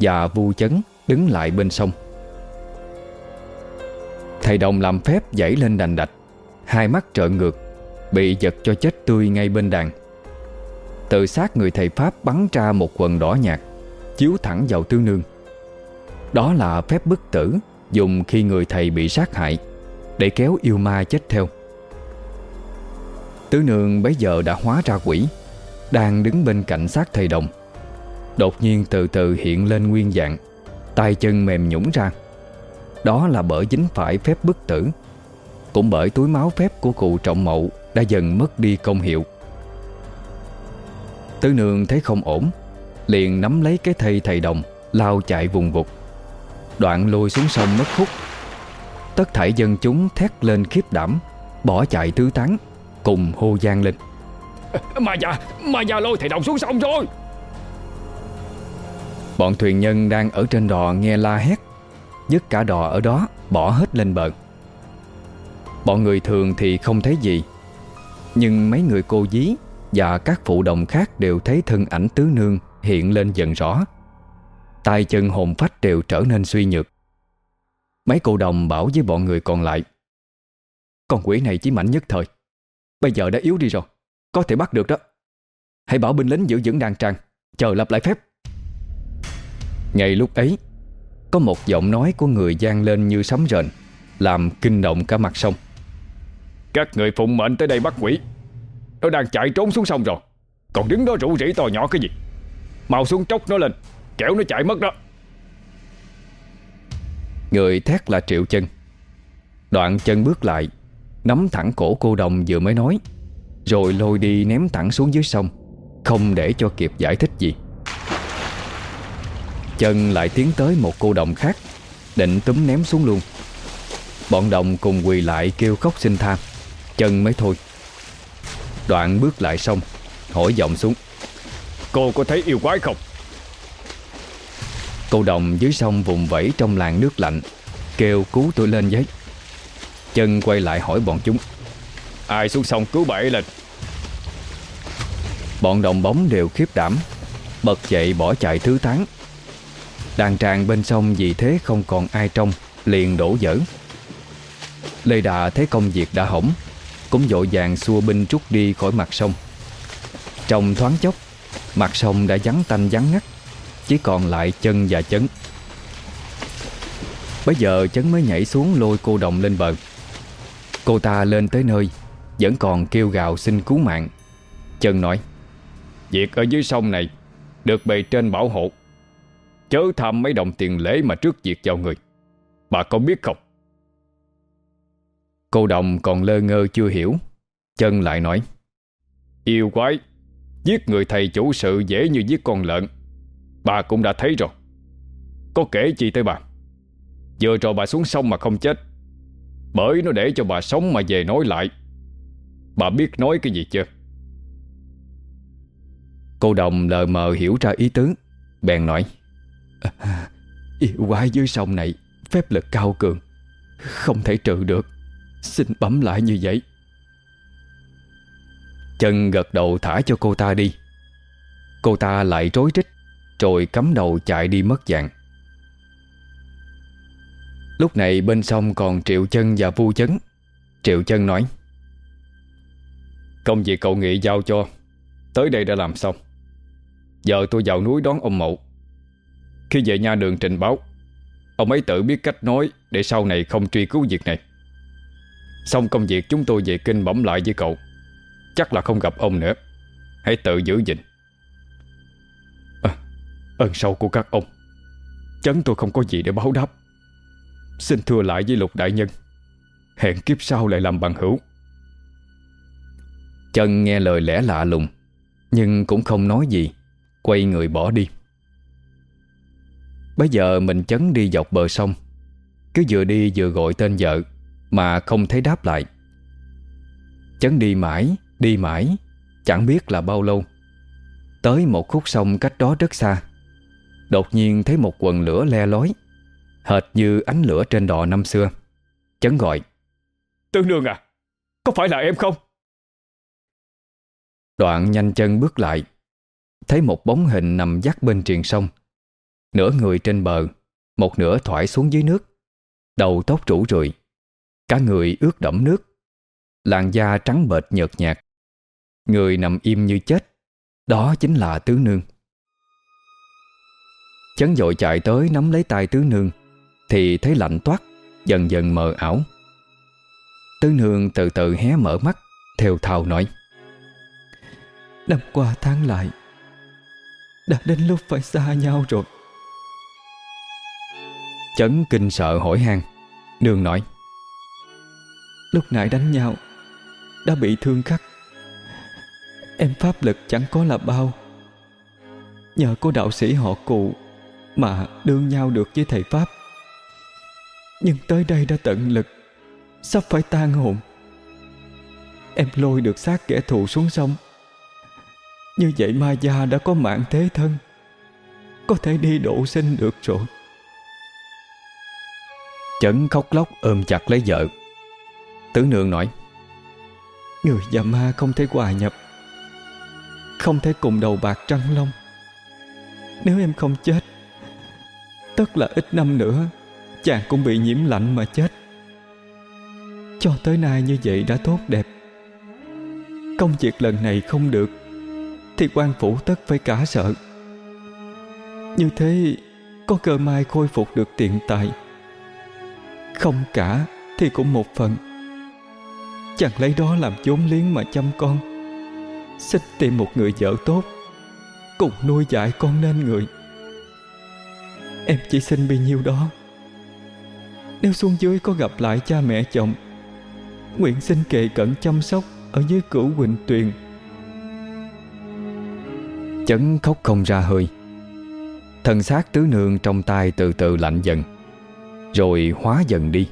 Và Vu Chấn đứng lại bên sông. Thầy đồng làm phép dãy lên đành đạch Hai mắt trợn ngược Bị giật cho chết tươi ngay bên đàn. Từ sát người thầy Pháp bắn ra một quần đỏ nhạt Chiếu thẳng vào tương nương. Đó là phép bức tử Dùng khi người thầy bị sát hại Để kéo yêu ma chết theo. Tứ nương bấy giờ đã hóa ra quỷ, Đang đứng bên cạnh xác thầy đồng. Đột nhiên từ từ hiện lên nguyên dạng, tay chân mềm nhũng ra. Đó là bởi dính phải phép bức tử. Cũng bởi túi máu phép của cụ trọng mậu Đã dần mất đi công hiệu. Tứ nương thấy không ổn, Liền nắm lấy cái thây thầy đồng, Lao chạy vùng vụt. Đoạn lôi xuống sông mất khúc. Tất thảy dân chúng thét lên khiếp đảm, Bỏ chạy tứ tán. Cùng hô gian lên. Mà già, mà già lôi thầy đồng xuống sông rồi Bọn thuyền nhân đang ở trên đò nghe la hét Dứt cả đò ở đó Bỏ hết lên bờ. Bọn người thường thì không thấy gì Nhưng mấy người cô dí Và các phụ đồng khác đều thấy thân ảnh tứ nương Hiện lên dần rõ. Tay chân hồn phách đều trở nên suy nhược. Mấy cô đồng bảo với bọn người còn lại Con quỷ này chỉ mạnh nhất thời Bây giờ đã yếu đi rồi. Có thể bắt được đó. Hãy bảo binh lính giữ vững đàn tràng. Chờ lập lại phép. Ngay lúc ấy Có một giọng nói của người gian lên như sấm rền Làm kinh động cả mặt sông. Các người phụng mệnh tới đây bắt quỷ. Nó đang chạy trốn xuống sông rồi. Còn đứng đó rủ rỉ to nhỏ cái gì? Mau xuống tróc nó lên. Kéo nó chạy mất đó. Người thét là Triệu Chân. Đoạn chân bước lại Nắm thẳng cổ cô đồng vừa mới nói. Rồi lôi đi ném thẳng xuống dưới sông, Không để cho kịp giải thích gì. Chân lại tiến tới một cô đồng khác, Định túm ném xuống luôn. Bọn đồng cùng quỳ lại kêu khóc xin tha, Chân mới thôi. Đoạn bước lại sông, Hỏi giọng xuống, Cô có thấy yêu quái không? Cô đồng dưới sông vùng vẫy trong làn nước lạnh, Kêu cứu tôi lên giấy. Chân quay lại hỏi bọn chúng. Ai xuống sông cứu bảy lên? Bọn đồng bóng đều khiếp đảm, Bật dậy bỏ chạy thứ tán. Đàn tràng bên sông vì thế không còn ai trong Liền đổ dở. Lê Đà thấy công việc đã hỏng, Cũng dội vàng xua binh trút đi khỏi mặt sông. Trong thoáng chốc, Mặt sông đã vắng tanh vắng ngắt, Chỉ còn lại chân và chấn. Bây giờ chấn mới nhảy xuống lôi cô đồng lên bờ. Cô ta lên tới nơi, Vẫn còn kêu gào xin cứu mạng. Chân nói, Việc ở dưới sông này Được bề trên bảo hộ. Chớ tham mấy đồng tiền lễ mà trước việc vào người. Bà có biết không? Cô đồng còn lơ ngơ chưa hiểu. Chân lại nói, Yêu quái, Giết người thầy chủ sự dễ như giết con lợn. Bà cũng đã thấy rồi. Có kể chi tới bà. Vừa rồi bà xuống sông mà không chết bởi nó để cho bà sống mà về nói lại. Bà biết nói cái gì chưa? Cô đồng lờ mờ hiểu ra ý tứ. Bèn nói à, Yêu quái dưới sông này Phép lực cao cường Không thể trừ được. Xin bấm lại như vậy. Chân gật đầu thả cho cô ta đi. Cô ta lại rối trích Rồi cắm đầu chạy đi mất dạng. Lúc này bên sông còn Triệu Chân và Vu Chấn. Triệu Chân nói Công việc cậu nghị giao cho Tới đây đã làm xong. Giờ tôi vào núi đón ông Mậu Khi về nha đường trình báo Ông ấy tự biết cách nói Để sau này không truy cứu việc này. Xong công việc chúng tôi về kinh bẩm lại với cậu Chắc là không gặp ông nữa. Hãy tự giữ gìn. À, Ơn sâu của các ông. Chấn tôi không có gì để báo đáp. Xin thưa lại với lục đại nhân. Hẹn kiếp sau lại làm bằng hữu. Chân nghe lời lẽ lạ lùng, Nhưng cũng không nói gì, Quay người bỏ đi. Bây giờ mình chấn đi dọc bờ sông, Cứ vừa đi vừa gọi tên vợ, Mà không thấy đáp lại. Chấn đi mãi Đi mãi, Chẳng biết là bao lâu. Tới một khúc sông cách đó rất xa, Đột nhiên thấy một quần lửa le lói. Hệt như ánh lửa trên đò năm xưa. Chấn gọi Tương nương à Có phải là em không? Đoạn nhanh chân bước lại Thấy một bóng hình nằm dắt bên triền sông. Nửa người trên bờ Một nửa thoải xuống dưới nước. Đầu tóc rủ rượi Cả người ướt đẫm nước. Làn da trắng bệch nhợt nhạt. Người nằm im như chết Đó chính là tứ nương. Chấn dội chạy tới nắm lấy tay tứ nương thì thấy lạnh toát, Dần dần mờ ảo. Tứ nương từ từ hé mở mắt Theo thào nói, Năm qua tháng lại, Đã đến lúc phải xa nhau rồi. Chấn kinh sợ hỏi han, Nương nói, Lúc nãy đánh nhau, Đã bị thương khắc. Em pháp lực chẳng có là bao. Nhờ có đạo sĩ họ cụ Mà đương nhau được với thầy Pháp nhưng tới đây đã tận lực. Sắp phải tan hồn. Em lôi được xác kẻ thù xuống sông. Như vậy Ma Gia đã có mạng thế thân. Có thể đi độ sinh được rồi. Chấn khóc lóc ôm chặt lấy vợ. Tứ nương nói Người và ma không thể hòa nhập. Không thể cùng đầu bạc trăng long. Nếu em không chết Tất là ít năm nữa Chàng cũng bị nhiễm lạnh mà chết. Cho tới nay như vậy đã tốt đẹp. Công việc lần này không được, Thì quan phủ tất phải cả sợ. Như thế, Có cơ may khôi phục được tiền tài. Không cả, Thì cũng một phần. Chàng lấy đó làm chốn liếng mà chăm con. Xin tìm một người vợ tốt, Cùng nuôi dạy con nên người. Em chỉ xin bấy nhiêu đó. Nếu xuống dưới có gặp lại cha mẹ chồng, Nguyện xin kệ cận chăm sóc Ở dưới cửu Quỳnh Tuyền. Chấn khóc không ra hơi. Thần xác tứ nương trong tay từ từ lạnh dần, Rồi hóa dần đi.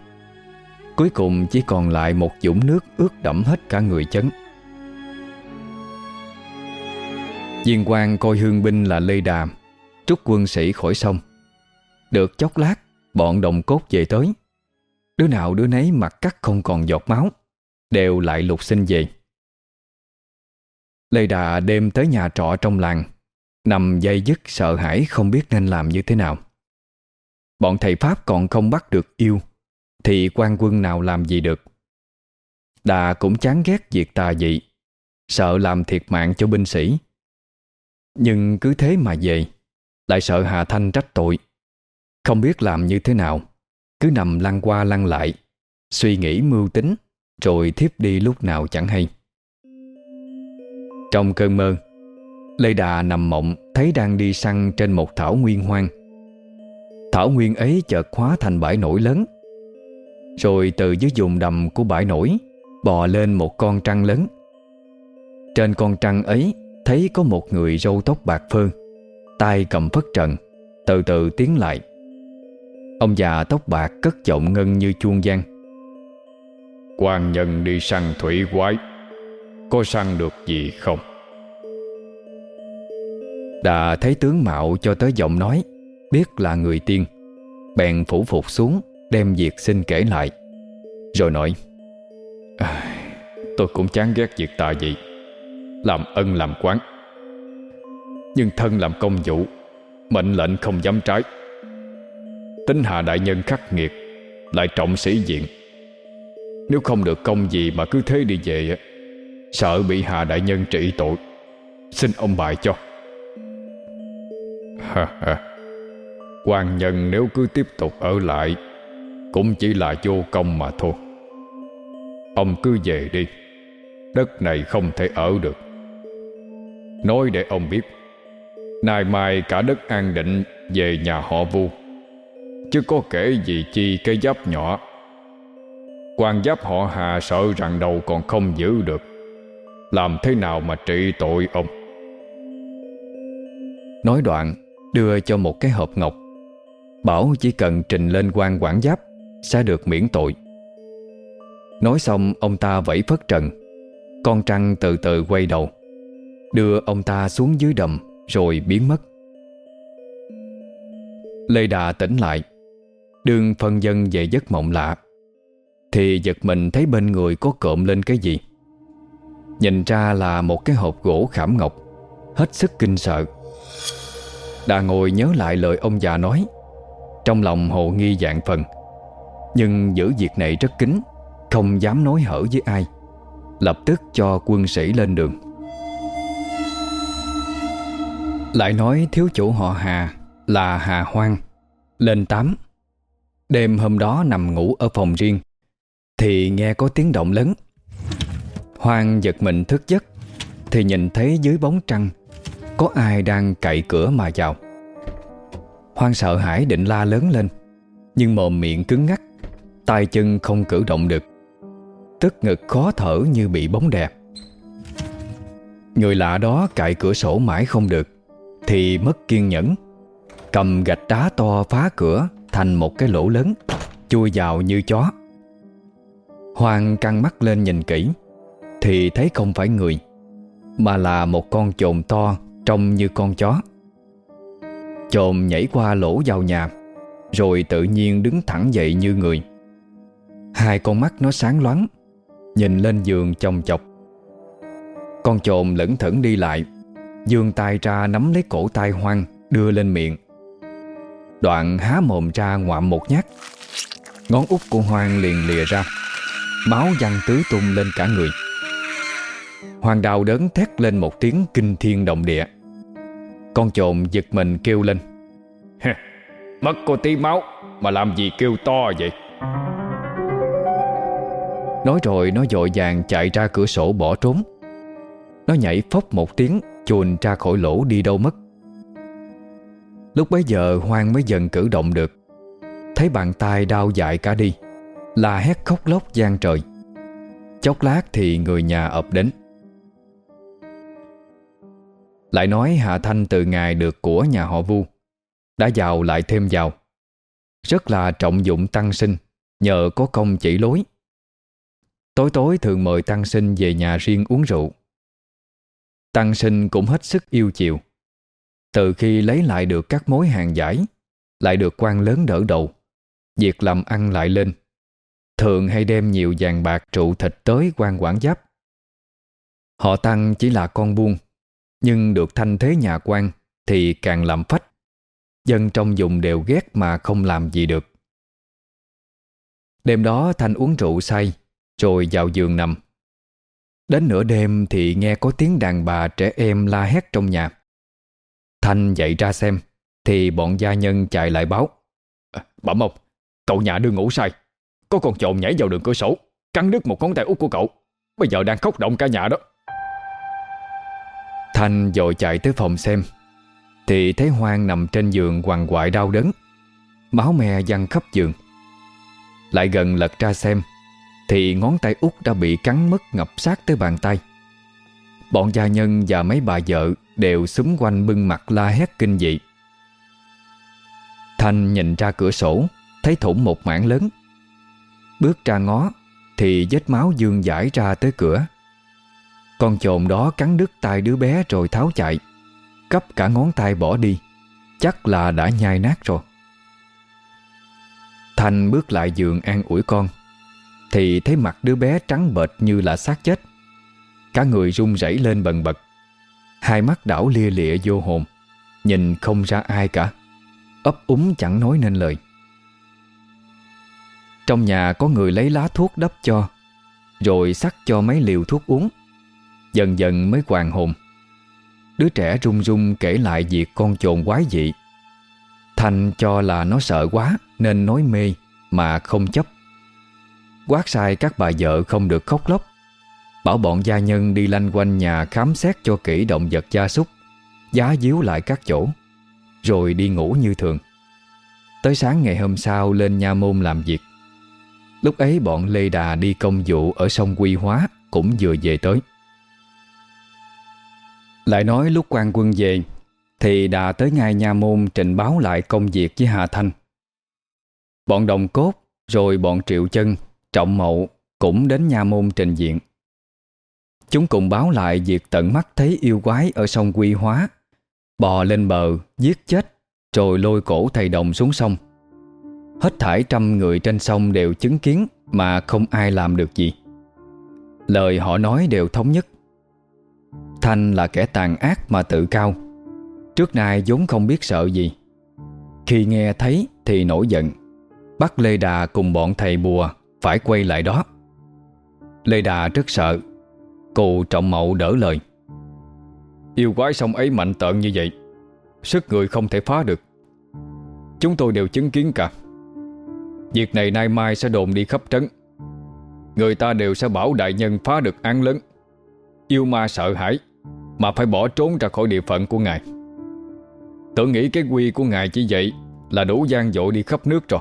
Cuối cùng chỉ còn lại một dũng nước ướt đẫm hết cả người chấn. Viên quan coi hương binh là Lê Đàm, Trúc quân sĩ khỏi sông. Được chốc lát Bọn đồng cốt về tới. Đứa nào đứa nấy mặt cắt không còn giọt máu, Đều lại lục sinh về. Lê Đà đêm tới nhà trọ trong làng, Nằm dây dứt sợ hãi không biết nên làm như thế nào. Bọn thầy Pháp còn không bắt được yêu, thì quan quân nào làm gì được. Đà cũng chán ghét việc tà dị, Sợ làm thiệt mạng cho binh sĩ. Nhưng cứ thế mà về, Lại sợ Hà Thanh trách tội. Không biết làm như thế nào. Cứ nằm lăn qua lăn lại. Suy nghĩ mưu tính, Rồi thiếp đi lúc nào chẳng hay. Trong cơn mơ, Lê Đà nằm mộng, Thấy đang đi săn trên một thảo nguyên hoang. Thảo nguyên ấy chợt hóa thành bãi nổi lớn. Rồi từ dưới vùng đầm của bãi nổi, Bò lên một con trăng lớn. Trên con trăng ấy, Thấy có một người râu tóc bạc phơ, tay cầm phất trần, Từ từ tiến lại. Ông già tóc bạc cất giọng ngân như chuông giang quan nhân đi săn thủy quái Có săn được gì không? Đà thấy tướng mạo cho tới giọng nói Biết là người tiên Bèn phủ phục xuống Đem việc xin kể lại. Rồi nói à, Tôi cũng chán ghét việc tà dị Làm ân làm quán. Nhưng thân làm công vụ Mệnh lệnh không dám trái Tính hạ đại nhân khắc nghiệt, Lại trọng sĩ diện. Nếu không được công gì mà cứ thế đi về Sợ bị hạ đại nhân trị tội. Xin ông bài cho. Ha ha. Quan nhân nếu cứ tiếp tục ở lại, cũng chỉ là vô công mà thôi. Ông cứ về đi, Đất này không thể ở được. Nói để ông biết, Nay mai cả đất an định Về nhà họ vu. Chứ có kể gì chi cái giáp nhỏ. Quan giáp họ hà sợ rằng đầu còn không giữ được. Làm thế nào mà trị tội ông? Nói đoạn, Đưa cho một cái hộp ngọc. Bảo chỉ cần trình lên quan quản giáp, sẽ được miễn tội. Nói xong, ông ta vẫy phất trần. Con trăng từ từ quay đầu. Đưa ông ta xuống dưới đầm, Rồi biến mất. Lê Đà tỉnh lại. Đương phân dân về giấc mộng lạ, Thì giật mình thấy bên người có cộm lên cái gì. Nhìn ra là một cái hộp gỗ khảm ngọc, Hết sức kinh sợ. Đà ngồi nhớ lại lời ông già nói, Trong lòng hồ nghi dạng phần. Nhưng giữ việc này rất kín, Không dám nói hở với ai. Lập tức cho quân sĩ lên đường. Lại nói thiếu chủ họ Hà, Là Hà Hoang, Lên tám. Đêm hôm đó nằm ngủ ở phòng riêng, Thì nghe có tiếng động lớn. Hoang giật mình thức giấc, Thì nhìn thấy dưới bóng trăng Có ai đang cậy cửa mà vào. Hoang sợ hãi định la lớn lên, Nhưng mồm miệng cứng ngắc, tay chân không cử động được. Tức ngực khó thở như bị bóng đè. Người lạ đó cậy cửa sổ mãi không được, Thì mất kiên nhẫn, Cầm gạch đá to phá cửa Thành một cái lỗ lớn, Chui vào như chó. Hoàng căng mắt lên nhìn kỹ, Thì thấy không phải người, Mà là một con chồn to Trông như con chó. Chồn nhảy qua lỗ vào nhà, Rồi tự nhiên đứng thẳng dậy như người. Hai con mắt nó sáng loáng, Nhìn lên giường chồng chọc. Con trồn lững thững đi lại Dương tay ra nắm lấy cổ tay hoang, Đưa lên miệng. Đoạn há mồm ra ngoạm một nhát. Ngón út của hoang liền lìa ra. Máu văng tứ tung lên cả người. Hoàng đào đớn thét lên một tiếng kinh thiên động địa. Con trộm giật mình kêu lên. Mất cô tí máu, Mà làm gì kêu to vậy? Nói rồi nó dội vàng chạy ra cửa sổ bỏ trốn. Nó nhảy phốc một tiếng Chuồn ra khỏi lỗ đi đâu mất. Lúc bấy giờ Hoang mới dần cử động được. Thấy bàn tay đau dại cả đi Là hét khóc lóc gian trời. Chốc lát thì người nhà ập đến. Lại nói Hạ Thanh từ ngày được của nhà họ Vu, Đã giàu lại thêm giàu. Rất là trọng dụng tăng sinh, Nhờ có công chỉ lối. Tối tối thường mời Tăng Sinh về nhà riêng uống rượu. Tăng Sinh cũng hết sức yêu chiều. Từ khi lấy lại được các mối hàng giải, Lại được quan lớn đỡ đầu, Việc làm ăn lại lên. Thường hay đem nhiều vàng bạc trụ thịt tới quan quản giáp. Họ Tăng chỉ là con buôn, Nhưng được thanh thế nhà quan Thì càng làm phách. Dân trong vùng đều ghét mà không làm gì được. Đêm đó Thanh uống rượu say, rồi vào giường nằm. Đến nửa đêm thì nghe có tiếng đàn bà trẻ em la hét trong nhà. Thanh dậy ra xem Thì bọn gia nhân chạy lại báo. À, Bẩm ông Cậu nhà đưa ngủ sai. Có con trộm nhảy vào đường cửa sổ Cắn đứt một ngón tay út của cậu. Bây giờ đang khóc động cả nhà đó. Thanh dội chạy tới phòng xem Thì thấy Hoang nằm trên giường quằn quại đau đớn. Máu me văng khắp giường. Lại gần lật ra xem thì ngón tay út đã bị cắn mất ngập sát tới bàn tay. Bọn gia nhân và mấy bà vợ Đều xúm quanh bưng mặt la hét kinh dị. Thanh nhìn ra cửa sổ, Thấy thủng một mảng lớn. Bước ra ngó, Thì vết máu dương dãi ra tới cửa. Con trồn đó cắn đứt tay đứa bé rồi tháo chạy Cấp cả ngón tay bỏ đi, Chắc là đã nhai nát rồi. Thanh bước lại giường an ủi con, thì thấy mặt đứa bé trắng bệch như là xác chết. Cả người run rẩy lên bần bật. Hai mắt đảo lia lịa vô hồn, Nhìn không ra ai cả. Ấp úng chẳng nói nên lời. Trong nhà có người lấy lá thuốc đắp cho, Rồi sắc cho mấy liều thuốc uống. Dần dần mới hoàn hồn. Đứa trẻ run run kể lại việc con trồn quái dị. Thành cho là nó sợ quá Nên nói mê Mà không chấp. Quát sai các bà vợ không được khóc lóc. Bảo bọn gia nhân đi lanh quanh nhà khám xét cho kỹ động vật gia súc, Giá díu lại các chỗ, Rồi đi ngủ như thường. Tới sáng ngày hôm sau lên nha môn làm việc. Lúc ấy bọn Lê Đà đi công vụ ở sông Quy Hóa cũng vừa về tới. Lại nói lúc quan quân về, Thì Đà tới ngay nha môn trình báo lại công việc với Hà Thanh. Bọn đồng cốt rồi bọn triệu chân, Trọng mậu cũng đến nha môn trình diện. Chúng cùng báo lại việc tận mắt thấy yêu quái ở sông Quy Hóa. Bò lên bờ, giết chết Rồi lôi cổ thầy đồng xuống sông. Hết thải trăm người trên sông đều chứng kiến Mà không ai làm được gì. Lời họ nói đều thống nhất. Thanh là kẻ tàn ác mà tự cao. Trước nay vốn không biết sợ gì. Khi nghe thấy thì nổi giận. Bắt Lê Đà cùng bọn thầy bùa phải quay lại đó. Lê Đà rất sợ. Cụ trọng mậu đỡ lời. Yêu quái sông ấy mạnh tợn như vậy, Sức người không thể phá được. Chúng tôi đều chứng kiến cả. Việc này nay mai sẽ đồn đi khắp trấn. Người ta đều sẽ bảo đại nhân phá được án lớn. Yêu ma sợ hãi, Mà phải bỏ trốn ra khỏi địa phận của ngài. Tưởng nghĩ cái quy của ngài chỉ vậy Là đủ gian dội đi khắp nước rồi.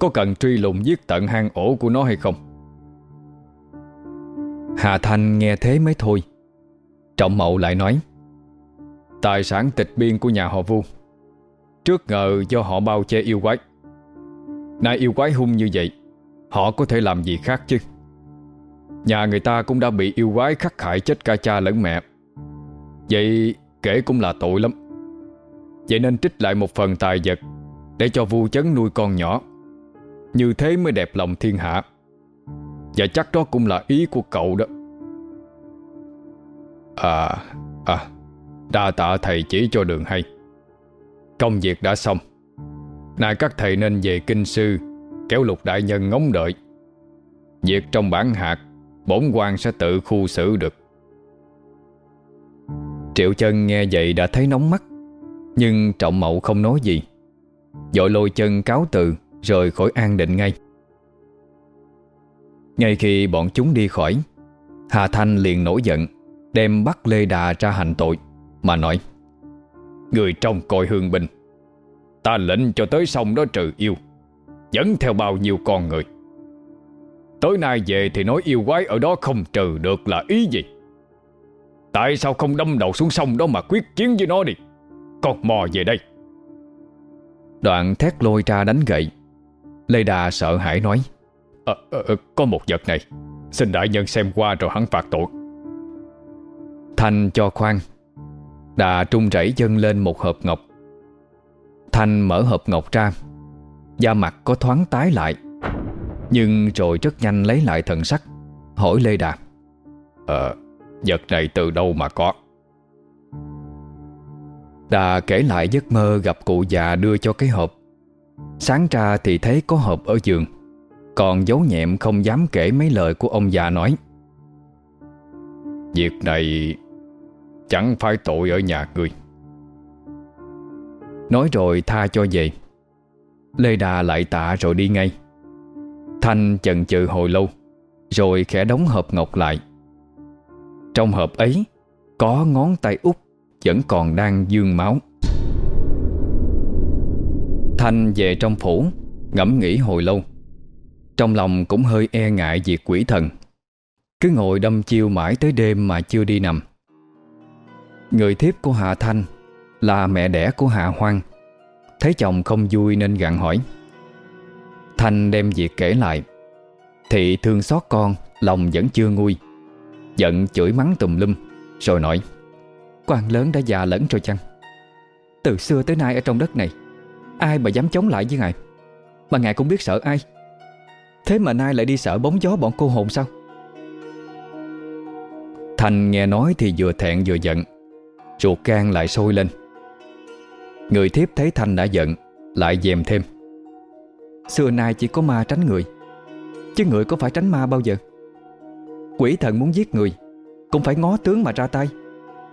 Có cần truy lùng giết tận hang ổ của nó hay không? Hà Thanh nghe thế mới thôi. Trọng mậu lại nói, Tài sản tịch biên của nhà họ Vu, Trước ngờ do họ bao che yêu quái. Nay yêu quái hung như vậy, Họ có thể làm gì khác chứ? Nhà người ta cũng đã bị yêu quái khắc hại chết cả cha lẫn mẹ. Vậy kể cũng là tội lắm. Vậy nên trích lại một phần tài vật Để cho vu chấn nuôi con nhỏ. Như thế mới đẹp lòng thiên hạ. Và chắc đó cũng là ý của cậu đó. À, à Đa tạ thầy chỉ cho đường hay. Công việc đã xong. Nay các thầy nên về kinh sư Kéo lục đại nhân ngóng đợi. Việc trong bản hạt Bổn quan sẽ tự khu xử được. Triệu chân nghe vậy đã thấy nóng mắt Nhưng trọng mậu không nói gì. Dội lôi chân cáo từ Rồi khỏi an định ngay. Ngay khi bọn chúng đi khỏi, Hà Thanh liền nổi giận, Đem bắt Lê Đà ra hành tội, Mà nói, Người trong coi hương binh Ta lệnh cho tới sông đó trừ yêu, Dẫn theo bao nhiêu con người. Tối nay về thì nói yêu quái ở đó không trừ được là ý gì? Tại sao không đâm đầu xuống sông đó mà quyết chiến với nó đi? Con mò về đây. Đoạn thét lôi ra đánh gậy. Lê Đà sợ hãi nói à, à, Có một vật này. Xin đại nhân xem qua rồi hắn phạt tội. Thanh cho khoan. Đà trung rẩy dâng lên một hộp ngọc. Thanh mở hộp ngọc ra. Da mặt có thoáng tái lại. Nhưng rồi rất nhanh lấy lại thần sắc. Hỏi Lê Đà: Ờ, vật này từ đâu mà có? Đà kể lại giấc mơ gặp cụ già đưa cho cái hộp. Sáng ra thì thấy có hộp ở giường. Còn giấu nhẹm không dám kể mấy lời của ông già nói. Việc này chẳng phải tội ở nhà người Nói rồi tha cho về. Lê Đà lại tạ rồi đi ngay. Thanh chần chừ hồi lâu, Rồi khẽ đóng hộp ngọc lại. Trong hộp ấy Có ngón tay út Vẫn còn đang dương máu. Thanh về trong phủ, Ngẫm nghĩ hồi lâu. Trong lòng cũng hơi e ngại việc quỷ thần. Cứ ngồi đâm chiêu mãi tới đêm mà chưa đi nằm. Người thiếp của Hạ Thanh Là mẹ đẻ của Hạ Hoang. Thấy chồng không vui nên gặn hỏi. Thanh đem việc kể lại. Thị thương xót con, Lòng vẫn chưa nguôi. Giận chửi mắng tùm lum, Rồi nói. Quan lớn đã già lẫn rồi chăng? Từ xưa tới nay ở trong đất này, Ai mà dám chống lại với ngài? Mà ngài cũng biết sợ ai. Thế mà nay lại đi sợ bóng gió bọn cô hồn sao? Thành nghe nói thì vừa thẹn vừa giận, Ruột gan lại sôi lên. Người thiếp thấy Thành đã giận, Lại dèm thêm. Xưa nay chỉ có ma tránh người, Chứ người có phải tránh ma bao giờ? Quỷ thần muốn giết người, Cũng phải ngó tướng mà ra tay,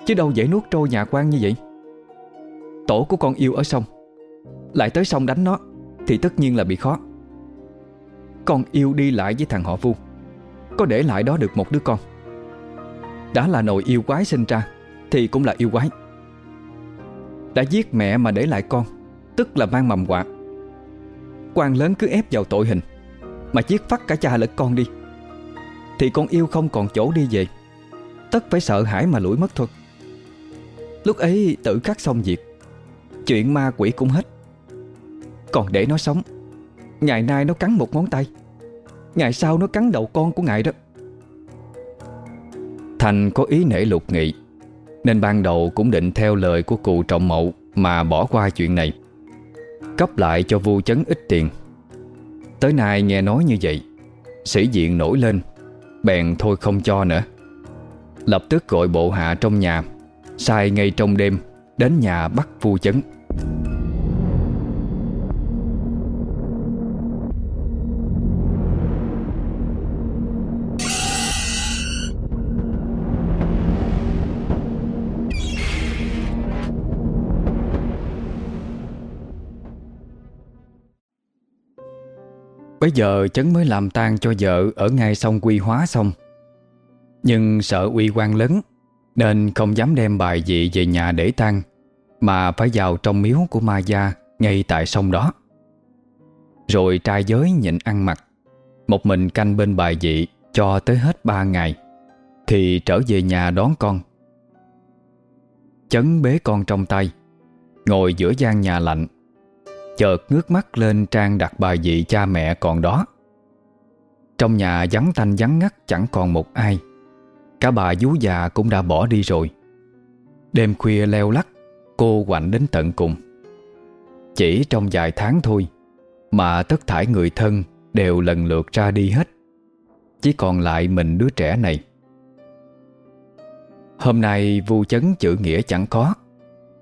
Chứ đâu dễ nuốt trôi nhà quan như vậy. Tổ của con yêu ở sông, Lại tới sông đánh nó, Thì tất nhiên là bị khó. Con yêu đi lại với thằng họ Vu. Có để lại đó được một đứa con. Đã là nội yêu quái sinh ra, Thì cũng là yêu quái. Đã giết mẹ mà để lại con, Tức là mang mầm quạ quan lớn cứ ép vào tội hình, Mà giết phát cả cha lẫn con đi. Thì con yêu không còn chỗ đi về. Tất phải sợ hãi mà lủi mất thôi. Lúc ấy tự khắc xong việc, Chuyện ma quỷ cũng hết. Còn để nó sống Ngày nay nó cắn một ngón tay. Ngày sau nó cắn đầu con của ngài đó. Thành có ý nể lục nghị, Nên ban đầu cũng định theo lời của cụ trọng mậu Mà bỏ qua chuyện này, Cấp lại cho vu chấn ít tiền. Tới nay nghe nói như vậy, Sĩ diện nổi lên, Bèn thôi không cho nữa. Lập tức gọi bộ hạ trong nhà, Sai ngay trong đêm Đến nhà bắt vu chấn. Bây giờ chấn mới làm tang cho vợ Ở ngay sông quy hóa xong Nhưng sợ uy quan lớn, Nên không dám đem bài dị về nhà để tang, Mà phải vào trong miếu của ma gia Ngay tại sông đó. Rồi trai giới nhịn ăn mặc, Một mình canh bên bài dị Cho tới hết ba ngày, Thì trở về nhà đón con. Chấn bế con trong tay, Ngồi giữa gian nhà lạnh Chợt ngước mắt lên trang đặt bài vị cha mẹ còn đó. Trong nhà vắng tanh vắng ngắt chẳng còn một ai. Cả bà vú già cũng đã bỏ đi rồi. Đêm khuya leo lắc, Cô quạnh đến tận cùng. Chỉ trong vài tháng thôi Mà tất thải người thân Đều lần lượt ra đi hết. Chỉ còn lại mình đứa trẻ này. Hôm nay vu chấn chữ nghĩa chẳng có.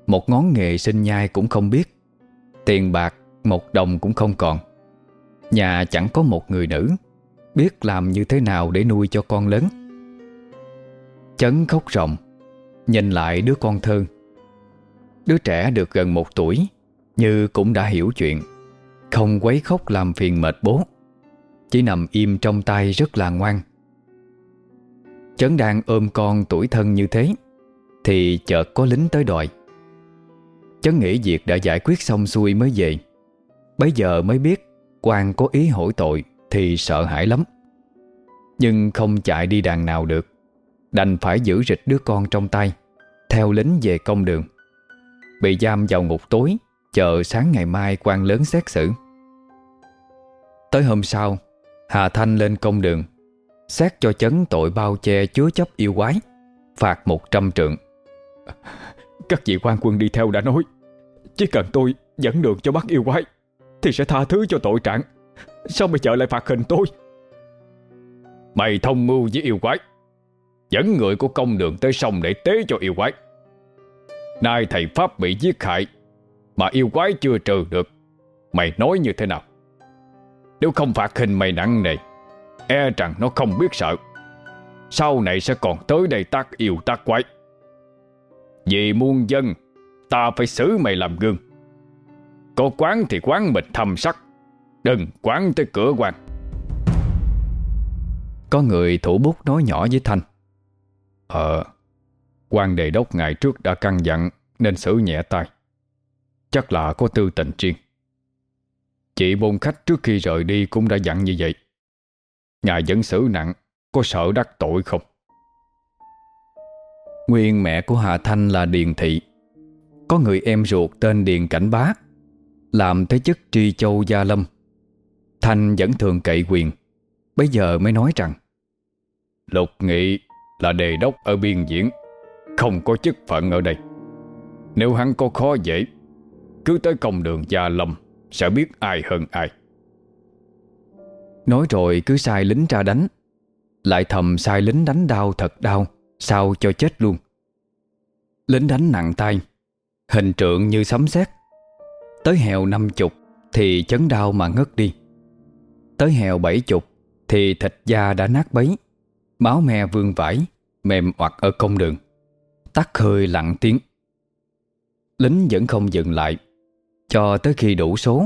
Một ngón nghề sinh nhai cũng không biết. Tiền bạc một đồng cũng không còn. Nhà chẳng có một người nữ. Biết làm như thế nào để nuôi cho con lớn. Chấn khóc rộng Nhìn lại đứa con thơ. Đứa trẻ được gần một tuổi, Như cũng đã hiểu chuyện. Không quấy khóc làm phiền mệt bố. Chỉ nằm im trong tay rất là ngoan. Chấn đang ôm con tuổi thân như thế, Thì chợt có lính tới đòi. Chớ nghĩ việc đã giải quyết xong xuôi mới về. Bây giờ mới biết quan có ý hỏi tội Thì sợ hãi lắm. Nhưng không chạy đi đàn nào được. Đành phải giữ rịch đứa con trong tay, Theo lính về công đường. Bị giam vào ngục tối, Chờ sáng ngày mai quan lớn xét xử. Tới hôm sau, Hà Thanh lên công đường, Xét cho chấn tội bao che chứa chấp yêu quái, Phạt 100 trượng. Các vị quan quân đi theo đã nói, Chỉ cần tôi dẫn đường cho bắt yêu quái, Thì sẽ tha thứ cho tội trạng. Sao bây giờ lại phạt hình tôi? Mày thông mưu với yêu quái, Dẫn người của công đường tới sông để tế cho yêu quái. Nay thầy Pháp bị giết hại, Mà yêu quái chưa trừ được, Mày nói như thế nào? Nếu không phạt hình mày nặng nề E rằng nó không biết sợ. Sau này sẽ còn tới đây tác yêu tác quái. Vì muôn dân Ta phải xử mày làm gương. Có quán thì quán mình thầm sắc Đừng quán tới cửa quan Có người thủ bút nói nhỏ với Thanh. Ờ quan đề đốc ngày trước đã căn dặn Nên xử nhẹ tay. Chắc là có tư tình riêng. Chị bôn khách trước khi rời đi cũng đã dặn như vậy. Ngài vẫn xử nặng Có sợ đắc tội không Nguyên mẹ của Hà Thanh là Điền Thị. Có người em ruột tên Điền Cảnh Bá Làm thế chức tri châu Gia Lâm. Thanh vẫn thường cậy quyền Bây giờ mới nói rằng Lục Nghị là đề đốc ở biên diễn Không có chức phận ở đây. Nếu hắn có khó dễ Cứ tới công đường Gia Lâm Sẽ biết ai hơn ai. Nói rồi cứ sai lính ra đánh Lại thầm sai lính đánh đau thật đau Sao cho chết luôn. Lính đánh nặng tay, Hình trượng như sấm sét. Tới hèo năm chục Thì chấn đau mà ngất đi. Tới hèo bảy chục Thì thịt da đã nát bấy, Máu me vương vãi, Mềm oặt ở công đường. Tắt hơi lặng tiếng. Lính vẫn không dừng lại. Cho tới khi đủ số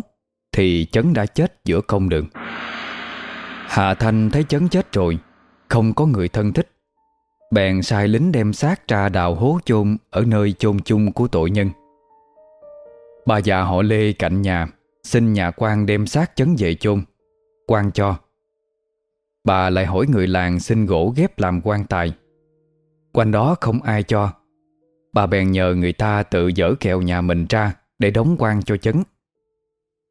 Thì chấn đã chết giữa công đường. Hạ Thanh thấy chấn chết rồi, Không có người thân thích. Bèn sai lính đem xác ra đào hố chôn Ở nơi chôn chung của tội nhân. Bà già họ Lê cạnh nhà, Xin nhà quan đem xác chấn về chôn, quan cho. Bà lại hỏi người làng xin gỗ ghép làm quan tài. Quanh đó không ai cho. Bà bèn nhờ người ta tự dỡ kẹo nhà mình ra Để đóng quan cho chấn.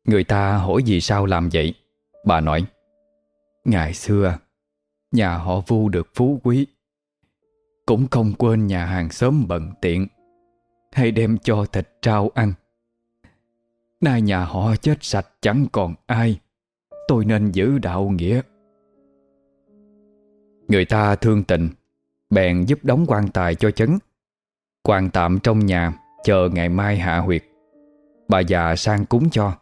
Người ta hỏi vì sao làm vậy? Bà nói, Ngày xưa, Nhà họ vu được phú quý cũng không quên nhà hàng xóm bận tiện, Hay đem cho thịt trao ăn. Nay nhà họ chết sạch chẳng còn ai, Tôi nên giữ đạo nghĩa. Người ta thương tình, Bèn giúp đóng quan tài cho chấn quan tạm trong nhà, Chờ ngày mai hạ huyệt. Bà già sang cúng cho.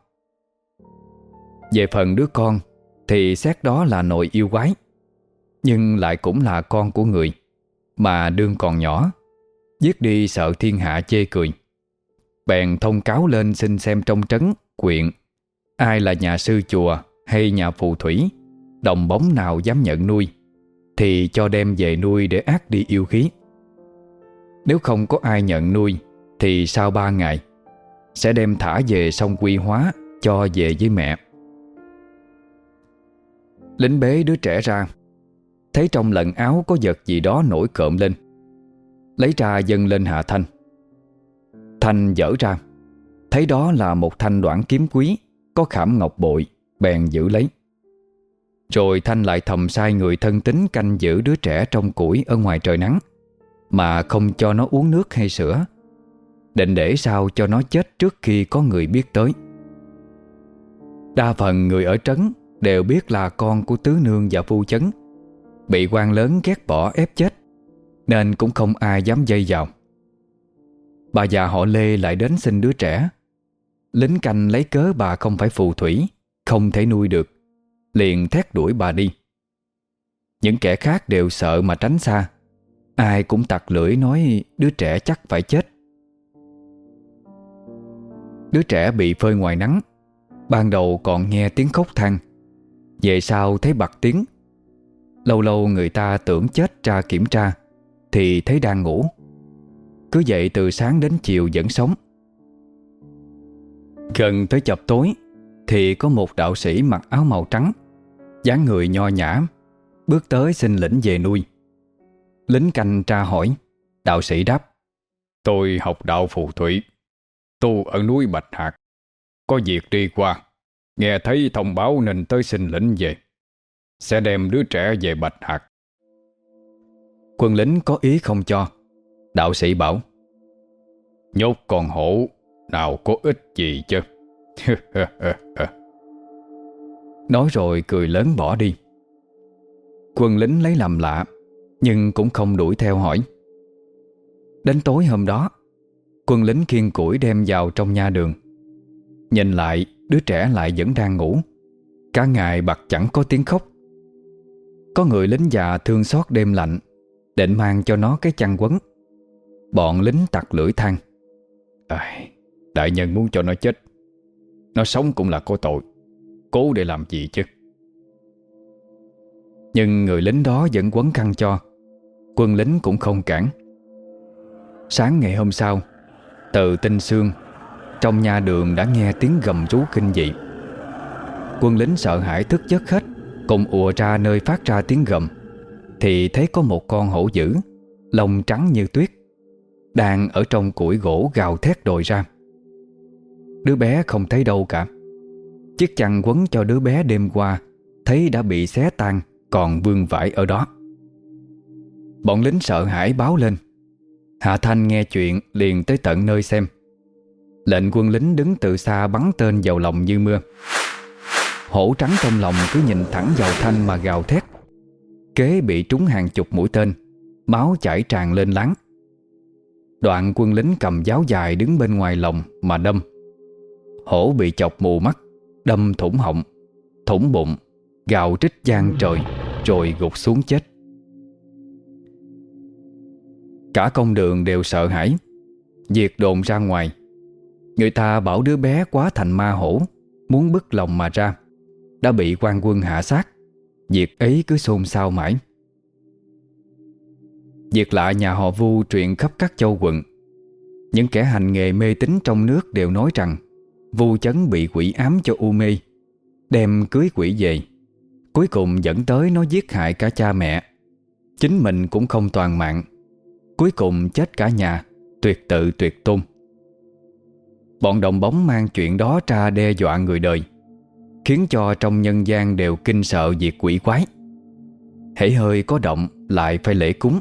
Về phần đứa con, Thì xét đó là nội yêu quái, Nhưng lại cũng là con của người. Mà đương còn nhỏ Giết đi sợ thiên hạ chê cười. Bèn thông cáo lên xin xem trong trấn, quyện Ai là nhà sư chùa hay nhà phù thủy Đồng bóng nào dám nhận nuôi Thì cho đem về nuôi để ác đi yêu khí. Nếu không có ai nhận nuôi Thì sau ba ngày Sẽ đem thả về sông quy hóa Cho về với mẹ. Lính bế đứa trẻ ra Thấy trong lận áo có vật gì đó nổi cộm lên. Lấy ra dâng lên hạ thanh. Thanh dở ra. Thấy đó là một thanh đoạn kiếm quý, Có khảm ngọc bội, Bèn giữ lấy. Rồi Thanh lại thầm sai người thân tính Canh giữ đứa trẻ trong củi Ở ngoài trời nắng, Mà không cho nó uống nước hay sữa, Định để sao cho nó chết Trước khi có người biết tới. Đa phần người ở trấn Đều biết là con của tứ nương và phu chấn Bị quan lớn ghét bỏ ép chết, Nên cũng không ai dám dây vào. Bà già họ Lê lại đến xin đứa trẻ. Lính canh lấy cớ bà không phải phù thủy, Không thể nuôi được, Liền thét đuổi bà đi. Những kẻ khác đều sợ mà tránh xa, Ai cũng tặc lưỡi nói Đứa trẻ chắc phải chết. Đứa trẻ bị phơi ngoài nắng, Ban đầu còn nghe tiếng khóc than. Về sau thấy bật tiếng Lâu lâu người ta tưởng chết ra kiểm tra, Thì thấy đang ngủ. Cứ dậy từ sáng đến chiều vẫn sống. Gần tới chập tối, Thì có một đạo sĩ mặc áo màu trắng, dáng người nho nhã, Bước tới xin lĩnh về nuôi. Lính canh tra hỏi, Đạo sĩ đáp, Tôi học đạo phù thủy, Tu ở núi Bạch Hạc. Có việc đi qua, Nghe thấy thông báo nên tới xin lĩnh về. Sẽ đem đứa trẻ về Bạch Hạc. Quân lính có ý không cho. Đạo sĩ bảo, Nhốt con hổ, Nào có ích gì chứ? Nói rồi cười lớn bỏ đi. Quân lính lấy làm lạ, Nhưng cũng không đuổi theo hỏi. Đến tối hôm đó, Quân lính khiên củi đem vào trong nha đường. Nhìn lại, Đứa trẻ lại vẫn đang ngủ. Cả ngày bặt chẳng có tiếng khóc. Có người lính già thương xót đêm lạnh Định mang cho nó cái chăn quấn. Bọn lính tặc lưỡi than à, Đại nhân muốn cho nó chết. Nó sống cũng là có tội Cố để làm gì chứ? Nhưng người lính đó vẫn quấn khăn cho Quân lính cũng không cản. Sáng ngày hôm sau Từ tinh sương Trong nhà đường đã nghe tiếng gầm rú kinh dị. Quân lính sợ hãi thức giấc hết Cùng ùa ra nơi phát ra tiếng gầm, Thì thấy có một con hổ dữ, Lông trắng như tuyết, Đang ở trong củi gỗ gào thét đồi ra. Đứa bé không thấy đâu cả. Chiếc chăn quấn cho đứa bé đêm qua, Thấy đã bị xé tan, Còn vương vãi ở đó. Bọn lính sợ hãi báo lên. Hạ Thanh nghe chuyện liền tới tận nơi xem. Lệnh quân lính đứng từ xa bắn tên vào lòng như mưa. Hổ trắng trong lòng cứ nhìn thẳng vào Thanh mà gào thét. Kế bị trúng hàng chục mũi tên, Máu chảy tràn lên láng. Đoạn quân lính cầm giáo dài đứng bên ngoài lòng mà đâm. Hổ bị chọc mù mắt, Đâm thủng họng, Thủng bụng, Gào trích gian trời Rồi gục xuống chết. Cả công đường đều sợ hãi Việc đồn ra ngoài. Người ta bảo đứa bé quá thành ma hổ, Muốn bức lòng mà ra. Đã bị quan quân hạ sát. Việc ấy cứ xôn xao mãi. Việc lạ nhà họ Vu truyền khắp các châu quận. Những kẻ hành nghề mê tín trong nước đều nói rằng, Vu chấn bị quỷ ám cho u mê, Đem cưới quỷ về. Cuối cùng dẫn tới nó giết hại cả cha mẹ. Chính mình cũng không toàn mạng. Cuối cùng chết cả nhà, Tuyệt tự tuyệt tôn. Bọn đồng bóng mang chuyện đó ra đe dọa người đời. Khiến cho trong nhân gian đều kinh sợ việc quỷ quái. Hãy hơi có động lại phải lễ cúng.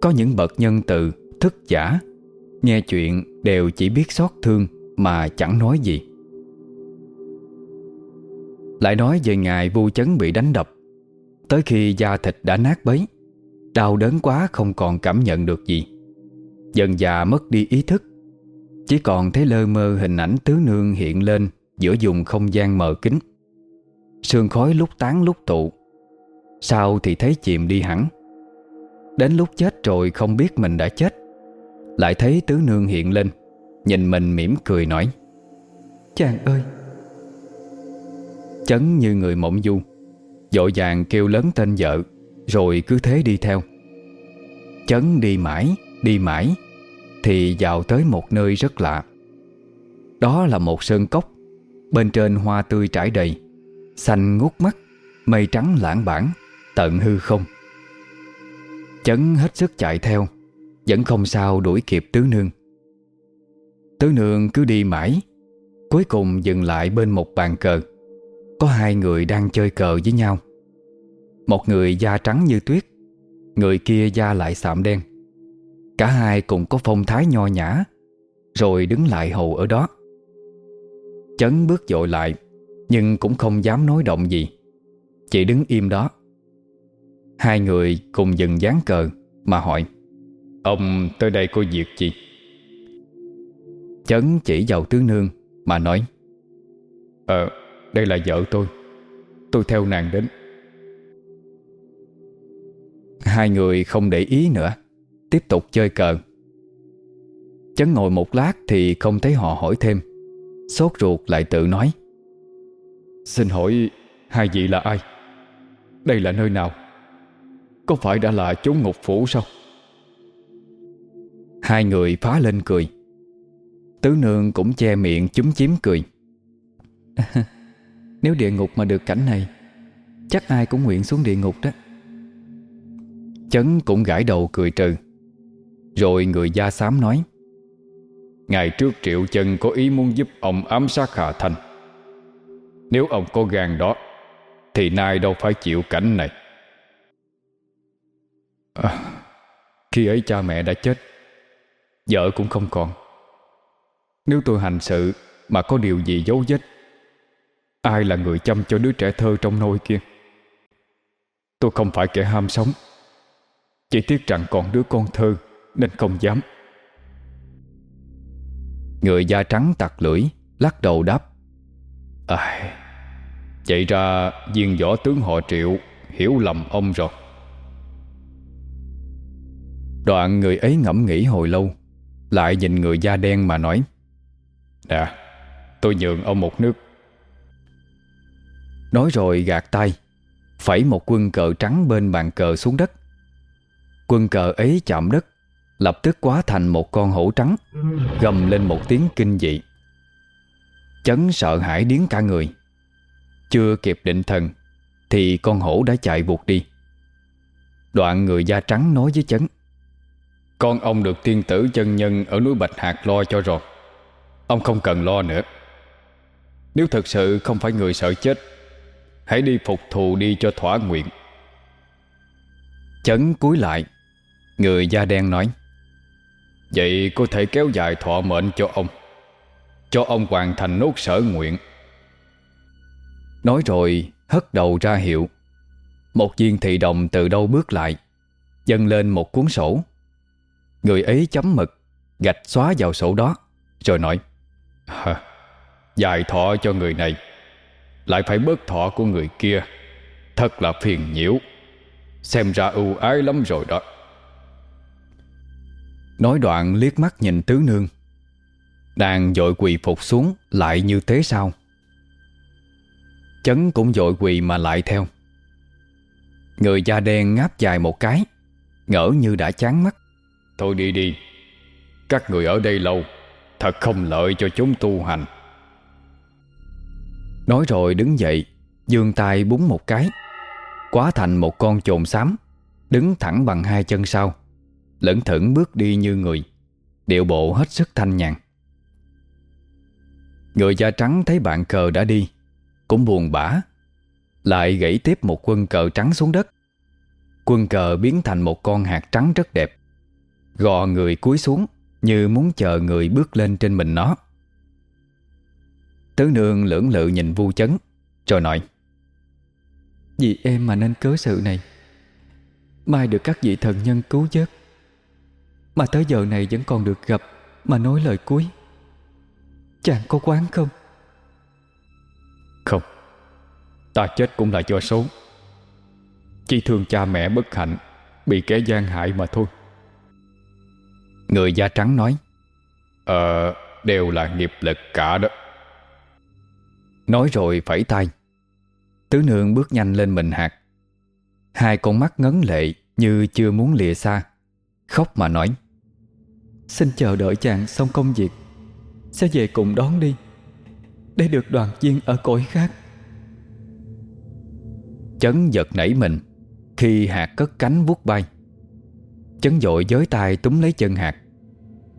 Có những bậc nhân từ, thức giả Nghe chuyện đều chỉ biết xót thương mà chẳng nói gì. Lại nói về ngày vu chấn bị đánh đập. Tới khi da thịt đã nát bấy Đau đớn quá không còn cảm nhận được gì. Dần già mất đi ý thức. Chỉ còn thấy lơ mơ hình ảnh tứ nương hiện lên Giữa vùng không gian mờ kính. Sương khói lúc tán lúc tụ. Sau thì thấy chìm đi hẳn. Đến lúc chết rồi không biết mình đã chết. Lại thấy tứ nương hiện lên Nhìn mình mỉm cười nói Chàng ơi. Chấn như người mộng du Dội vàng kêu lớn tên vợ Rồi cứ thế đi theo. Chấn đi mãi Đi mãi Thì vào tới một nơi rất lạ. Đó là một sơn cốc Bên trên hoa tươi trải đầy, Xanh ngút mắt, Mây trắng lãng bản Tận hư không. Chấn hết sức chạy theo, Vẫn không sao đuổi kịp tứ nương. Tứ nương cứ đi mãi, Cuối cùng dừng lại bên một bàn cờ. Có hai người đang chơi cờ với nhau. Một người da trắng như tuyết, Người kia da lại sạm đen. Cả hai cùng có phong thái nho nhã, Rồi đứng lại hầu ở đó. Chấn bước dội lại Nhưng cũng không dám nói động gì. Chỉ đứng im đó. Hai người cùng dừng dán cờ Mà hỏi Ông tới đây có việc gì? Chấn chỉ vào tứ nương Mà nói Ờ, đây là vợ tôi. Tôi theo nàng đến. Hai người không để ý nữa Tiếp tục chơi cờ. Chấn ngồi một lát thì không thấy họ hỏi thêm. Sốt ruột lại tự nói Xin hỏi hai vị là ai? Đây là nơi nào? Có phải đã là chốn ngục phủ sao? Hai người phá lên cười Tứ nương cũng che miệng chúm chím cười. Nếu địa ngục mà được cảnh này, Chắc ai cũng nguyện xuống địa ngục đó Chấn cũng gãi đầu cười trừ Rồi người da xám nói Ngày trước Triệu Chân có ý muốn giúp ông ám sát Hà Thanh. Nếu ông có gan đó Thì nay đâu phải chịu cảnh này. À, Khi ấy cha mẹ đã chết Vợ cũng không còn. Nếu tôi hành sự Mà có điều gì giấu vết Ai là người chăm cho đứa trẻ thơ trong nôi kia? Tôi không phải kẻ ham sống Chỉ tiếc rằng còn đứa con thơ Nên không dám. Người da trắng tặc lưỡi Lắc đầu đáp. À, Vậy ra viên võ tướng họ triệu Hiểu lầm ông rồi. Đoạn người ấy ngẫm nghĩ hồi lâu Lại nhìn người da đen mà nói. Nè Tôi nhường ông một nước. Nói rồi gạt tay Phẩy một quân cờ trắng bên bàn cờ xuống đất. Quân cờ ấy chạm đất Lập tức quá thành một con hổ trắng, Gầm lên một tiếng kinh dị. Chấn sợ hãi điếng cả người. Chưa kịp định thần, Thì con hổ đã chạy vụt đi. Đoạn người da trắng nói với Chấn, Con ông được tiên tử chân nhân Ở núi Bạch Hạc lo cho rồi. Ông không cần lo nữa. Nếu thật sự không phải người sợ chết, Hãy đi phục thù đi cho thỏa nguyện. Chấn cúi lại, Người da đen nói Vậy có thể kéo dài thọ mệnh cho ông Cho ông hoàn thành nốt sở nguyện. Nói rồi, hất đầu ra hiệu. Một viên thị đồng từ đâu bước lại, Dâng lên một cuốn sổ. Người ấy chấm mực, Gạch xóa vào sổ đó, Rồi nói Dài thọ cho người này, Lại phải bớt thọ của người kia, Thật là phiền nhiễu. Xem ra ưu ái lắm rồi đó. Nói đoạn liếc mắt nhìn tứ nương. Đang dội quỳ phục xuống Lại như thế sao? Chấn cũng dội quỳ mà lại theo. Người da đen ngáp dài một cái Ngỡ như đã chán mắt. Thôi đi đi Các người ở đây lâu Thật không lợi cho chúng tu hành. Nói rồi đứng dậy Dương tay búng một cái Quá thành một con chồn xám Đứng thẳng bằng hai chân sau Lẫn thẩn bước đi như người. Điệu bộ hết sức thanh nhàn. Người da trắng thấy bạn cờ đã đi, Cũng buồn bã, Lại gãy tiếp một quân cờ trắng xuống đất. Quân cờ biến thành một con hạt trắng rất đẹp. Gò người cúi xuống Như muốn chờ người bước lên trên mình nó. Tứ nương lưỡng lự nhìn vu chấn, Rồi nói, Vì em mà nên cớ sự này. Mai được các vị thần nhân cứu vớt. Mà tới giờ này vẫn còn được gặp Mà nói lời cuối. Chàng có quán không? Không. Ta chết cũng là do số Chỉ thương cha mẹ bất hạnh Bị kẻ gian hại mà thôi. Người da trắng nói Ờ Đều là nghiệp lực cả đó. Nói rồi phẩy tay. Tứ nương bước nhanh lên mình hạt Hai con mắt ngấn lệ Như chưa muốn lìa xa. Khóc mà nói Xin chờ đợi chàng xong công việc. Sẽ về cùng đón đi. Để được đoàn viên ở cõi khác. Chấn giật nảy mình Khi hạt cất cánh vuốt bay. Chấn dội giới tay túm lấy chân hạt.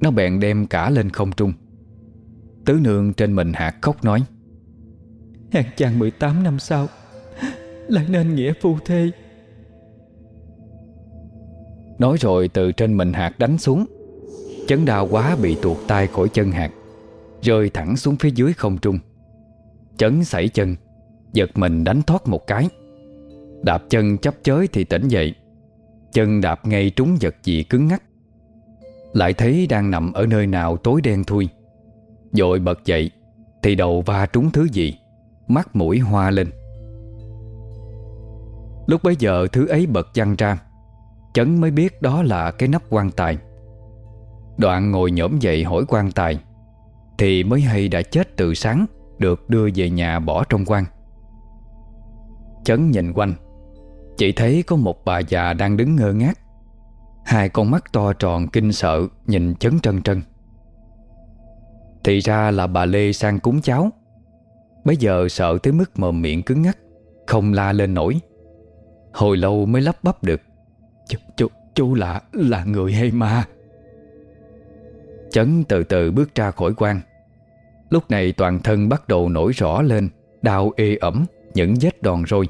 Nó bèn đem cả lên không trung. Tứ nương trên mình hạt khóc nói Hẹn chàng 18 năm sau. Lại nên nghĩa phu thê. Nói rồi từ trên mình hạt đánh xuống Chấn đau quá bị tuột tay khỏi chân hạt, Rơi thẳng xuống phía dưới không trung. Chấn sảy chân, Giật mình đánh thoát một cái. Đạp chân chấp chới thì tỉnh dậy. Chân đạp ngay trúng vật gì cứng ngắc. Lại thấy đang nằm ở nơi nào tối đen thui. Dội bật dậy, Thì đầu va trúng thứ gì, Mắt mũi hoa lên. Lúc bấy giờ thứ ấy bật văng ra, Chấn mới biết đó là cái nắp quan tài. Đoạn ngồi nhổm dậy hỏi quan tài. Thì mới hay đã chết từ sáng Được đưa về nhà bỏ trong quan. Chấn nhìn quanh Chỉ thấy có một bà già đang đứng ngơ ngác. Hai con mắt to tròn kinh sợ Nhìn chấn trân trân. Thì ra là bà Lê sang cúng cháu Bây giờ sợ tới mức mồm miệng cứng ngắt, Không la lên nổi. Hồi lâu mới lắp bắp được. Chú, chú, chú là là người hay ma? Chấn từ từ bước ra khỏi quan. Lúc này toàn thân bắt đầu nổi rõ lên Đau ê ẩm Những vết đòn roi.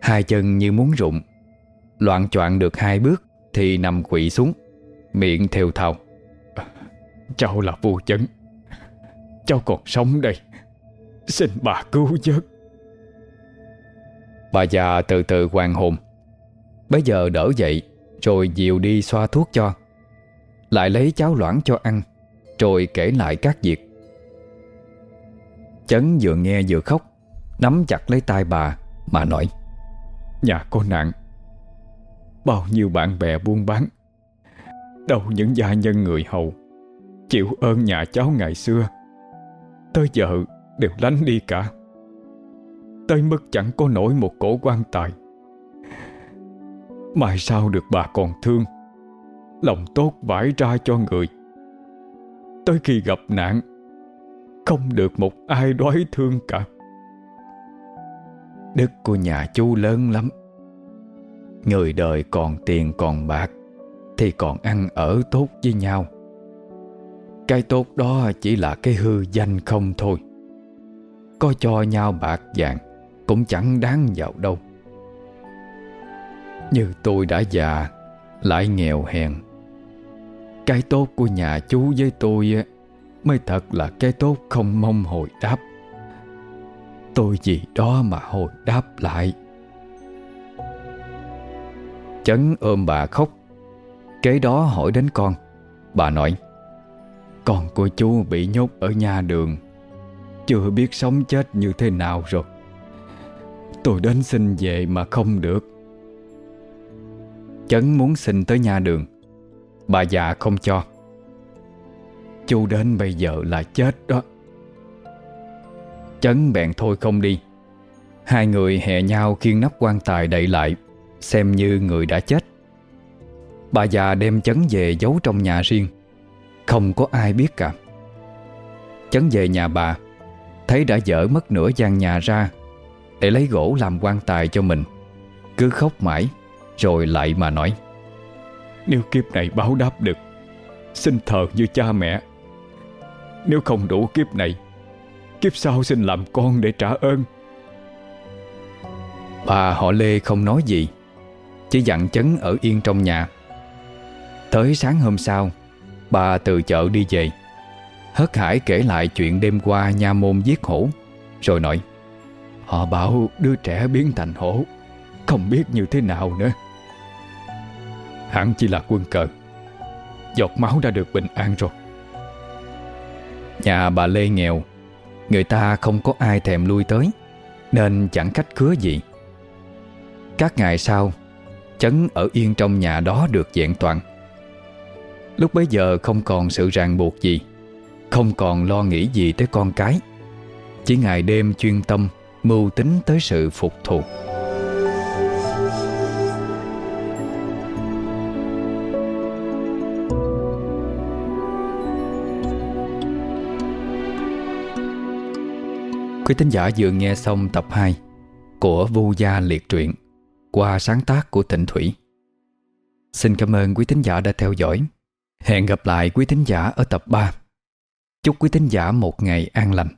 Hai chân như muốn rụng. Loạn choạng được hai bước Thì nằm quỵ xuống Miệng theo thào. Cháu là vua chấn. Cháu còn sống đây. Xin bà cứu vớt. Bà già từ từ hoàn hồn. Bây giờ đỡ dậy Rồi dìu đi xoa thuốc cho lại lấy cháo loãng cho ăn, Rồi kể lại các việc. Chấn vừa nghe vừa khóc, Nắm chặt lấy tay bà Mà nói, Nhà có nạn, Bao nhiêu bạn bè buôn bán, Đâu những gia nhân người hầu Chịu ơn nhà cháu ngày xưa, Tới giờ đều lánh đi cả. Tới mức chẳng có nổi một cổ quan tài. Mai sao được bà còn thương Lòng tốt vải ra cho người. Tới khi gặp nạn, Không được một ai đói thương cả. Đức của nhà chú lớn lắm. Người đời còn tiền còn bạc, Thì còn ăn ở tốt với nhau. Cái tốt đó chỉ là cái hư danh không thôi. Có cho nhau bạc vàng Cũng chẳng đáng vào đâu. Như tôi đã già, Lại nghèo hèn cái tốt của nhà chú với tôi Mới thật là cái tốt không mong hồi đáp. Tôi gì đó mà hồi đáp lại. Chấn ôm bà khóc. Kế đó hỏi đến con. Bà nói, Con của chú bị nhốt ở nhà đường. Chưa biết sống chết như thế nào rồi. Tôi đến xin về mà không được. Chấn muốn xin tới nhà đường. Bà già không cho. Chú đến bây giờ là chết đó. Chấn bèn thôi không đi. Hai người hè nhau khiêng nắp quan tài đậy lại, Xem như người đã chết. Bà già đem chấn về giấu trong nhà riêng. Không có ai biết cả. Chấn về nhà bà, Thấy đã dở mất nửa gian nhà ra, Để lấy gỗ làm quan tài cho mình. Cứ khóc mãi, Rồi lại mà nói. Nếu kiếp này báo đáp được, Xin thờ như cha mẹ. Nếu không đủ kiếp này, Kiếp sau xin làm con để trả ơn. Bà họ Lê không nói gì, Chỉ dặn chấn ở yên trong nhà. Tới sáng hôm sau, Bà từ chợ đi về. Hớt hải kể lại chuyện đêm qua nha môn giết hổ, Rồi nói, Họ bảo đứa trẻ biến thành hổ, Không biết như thế nào nữa. Hẳn chỉ là quân cờ. Giọt máu đã được bình an rồi. Nhà bà Lê nghèo, Người ta không có ai thèm lui tới, Nên chẳng cách cứa gì. Các ngày sau Chấn ở yên trong nhà đó được vẹn toàn. Lúc bấy giờ không còn sự ràng buộc gì, Không còn lo nghĩ gì tới con cái. Chỉ ngày đêm chuyên tâm, Mưu tính tới sự phục thù. Quý tín giả vừa nghe xong tập 2 của Vu Gia Liệt Truyện qua sáng tác của Thịnh Thủy. Xin cảm ơn quý tín giả đã theo dõi. Hẹn gặp lại quý tín giả ở tập 3. Chúc quý tín giả một ngày an lành.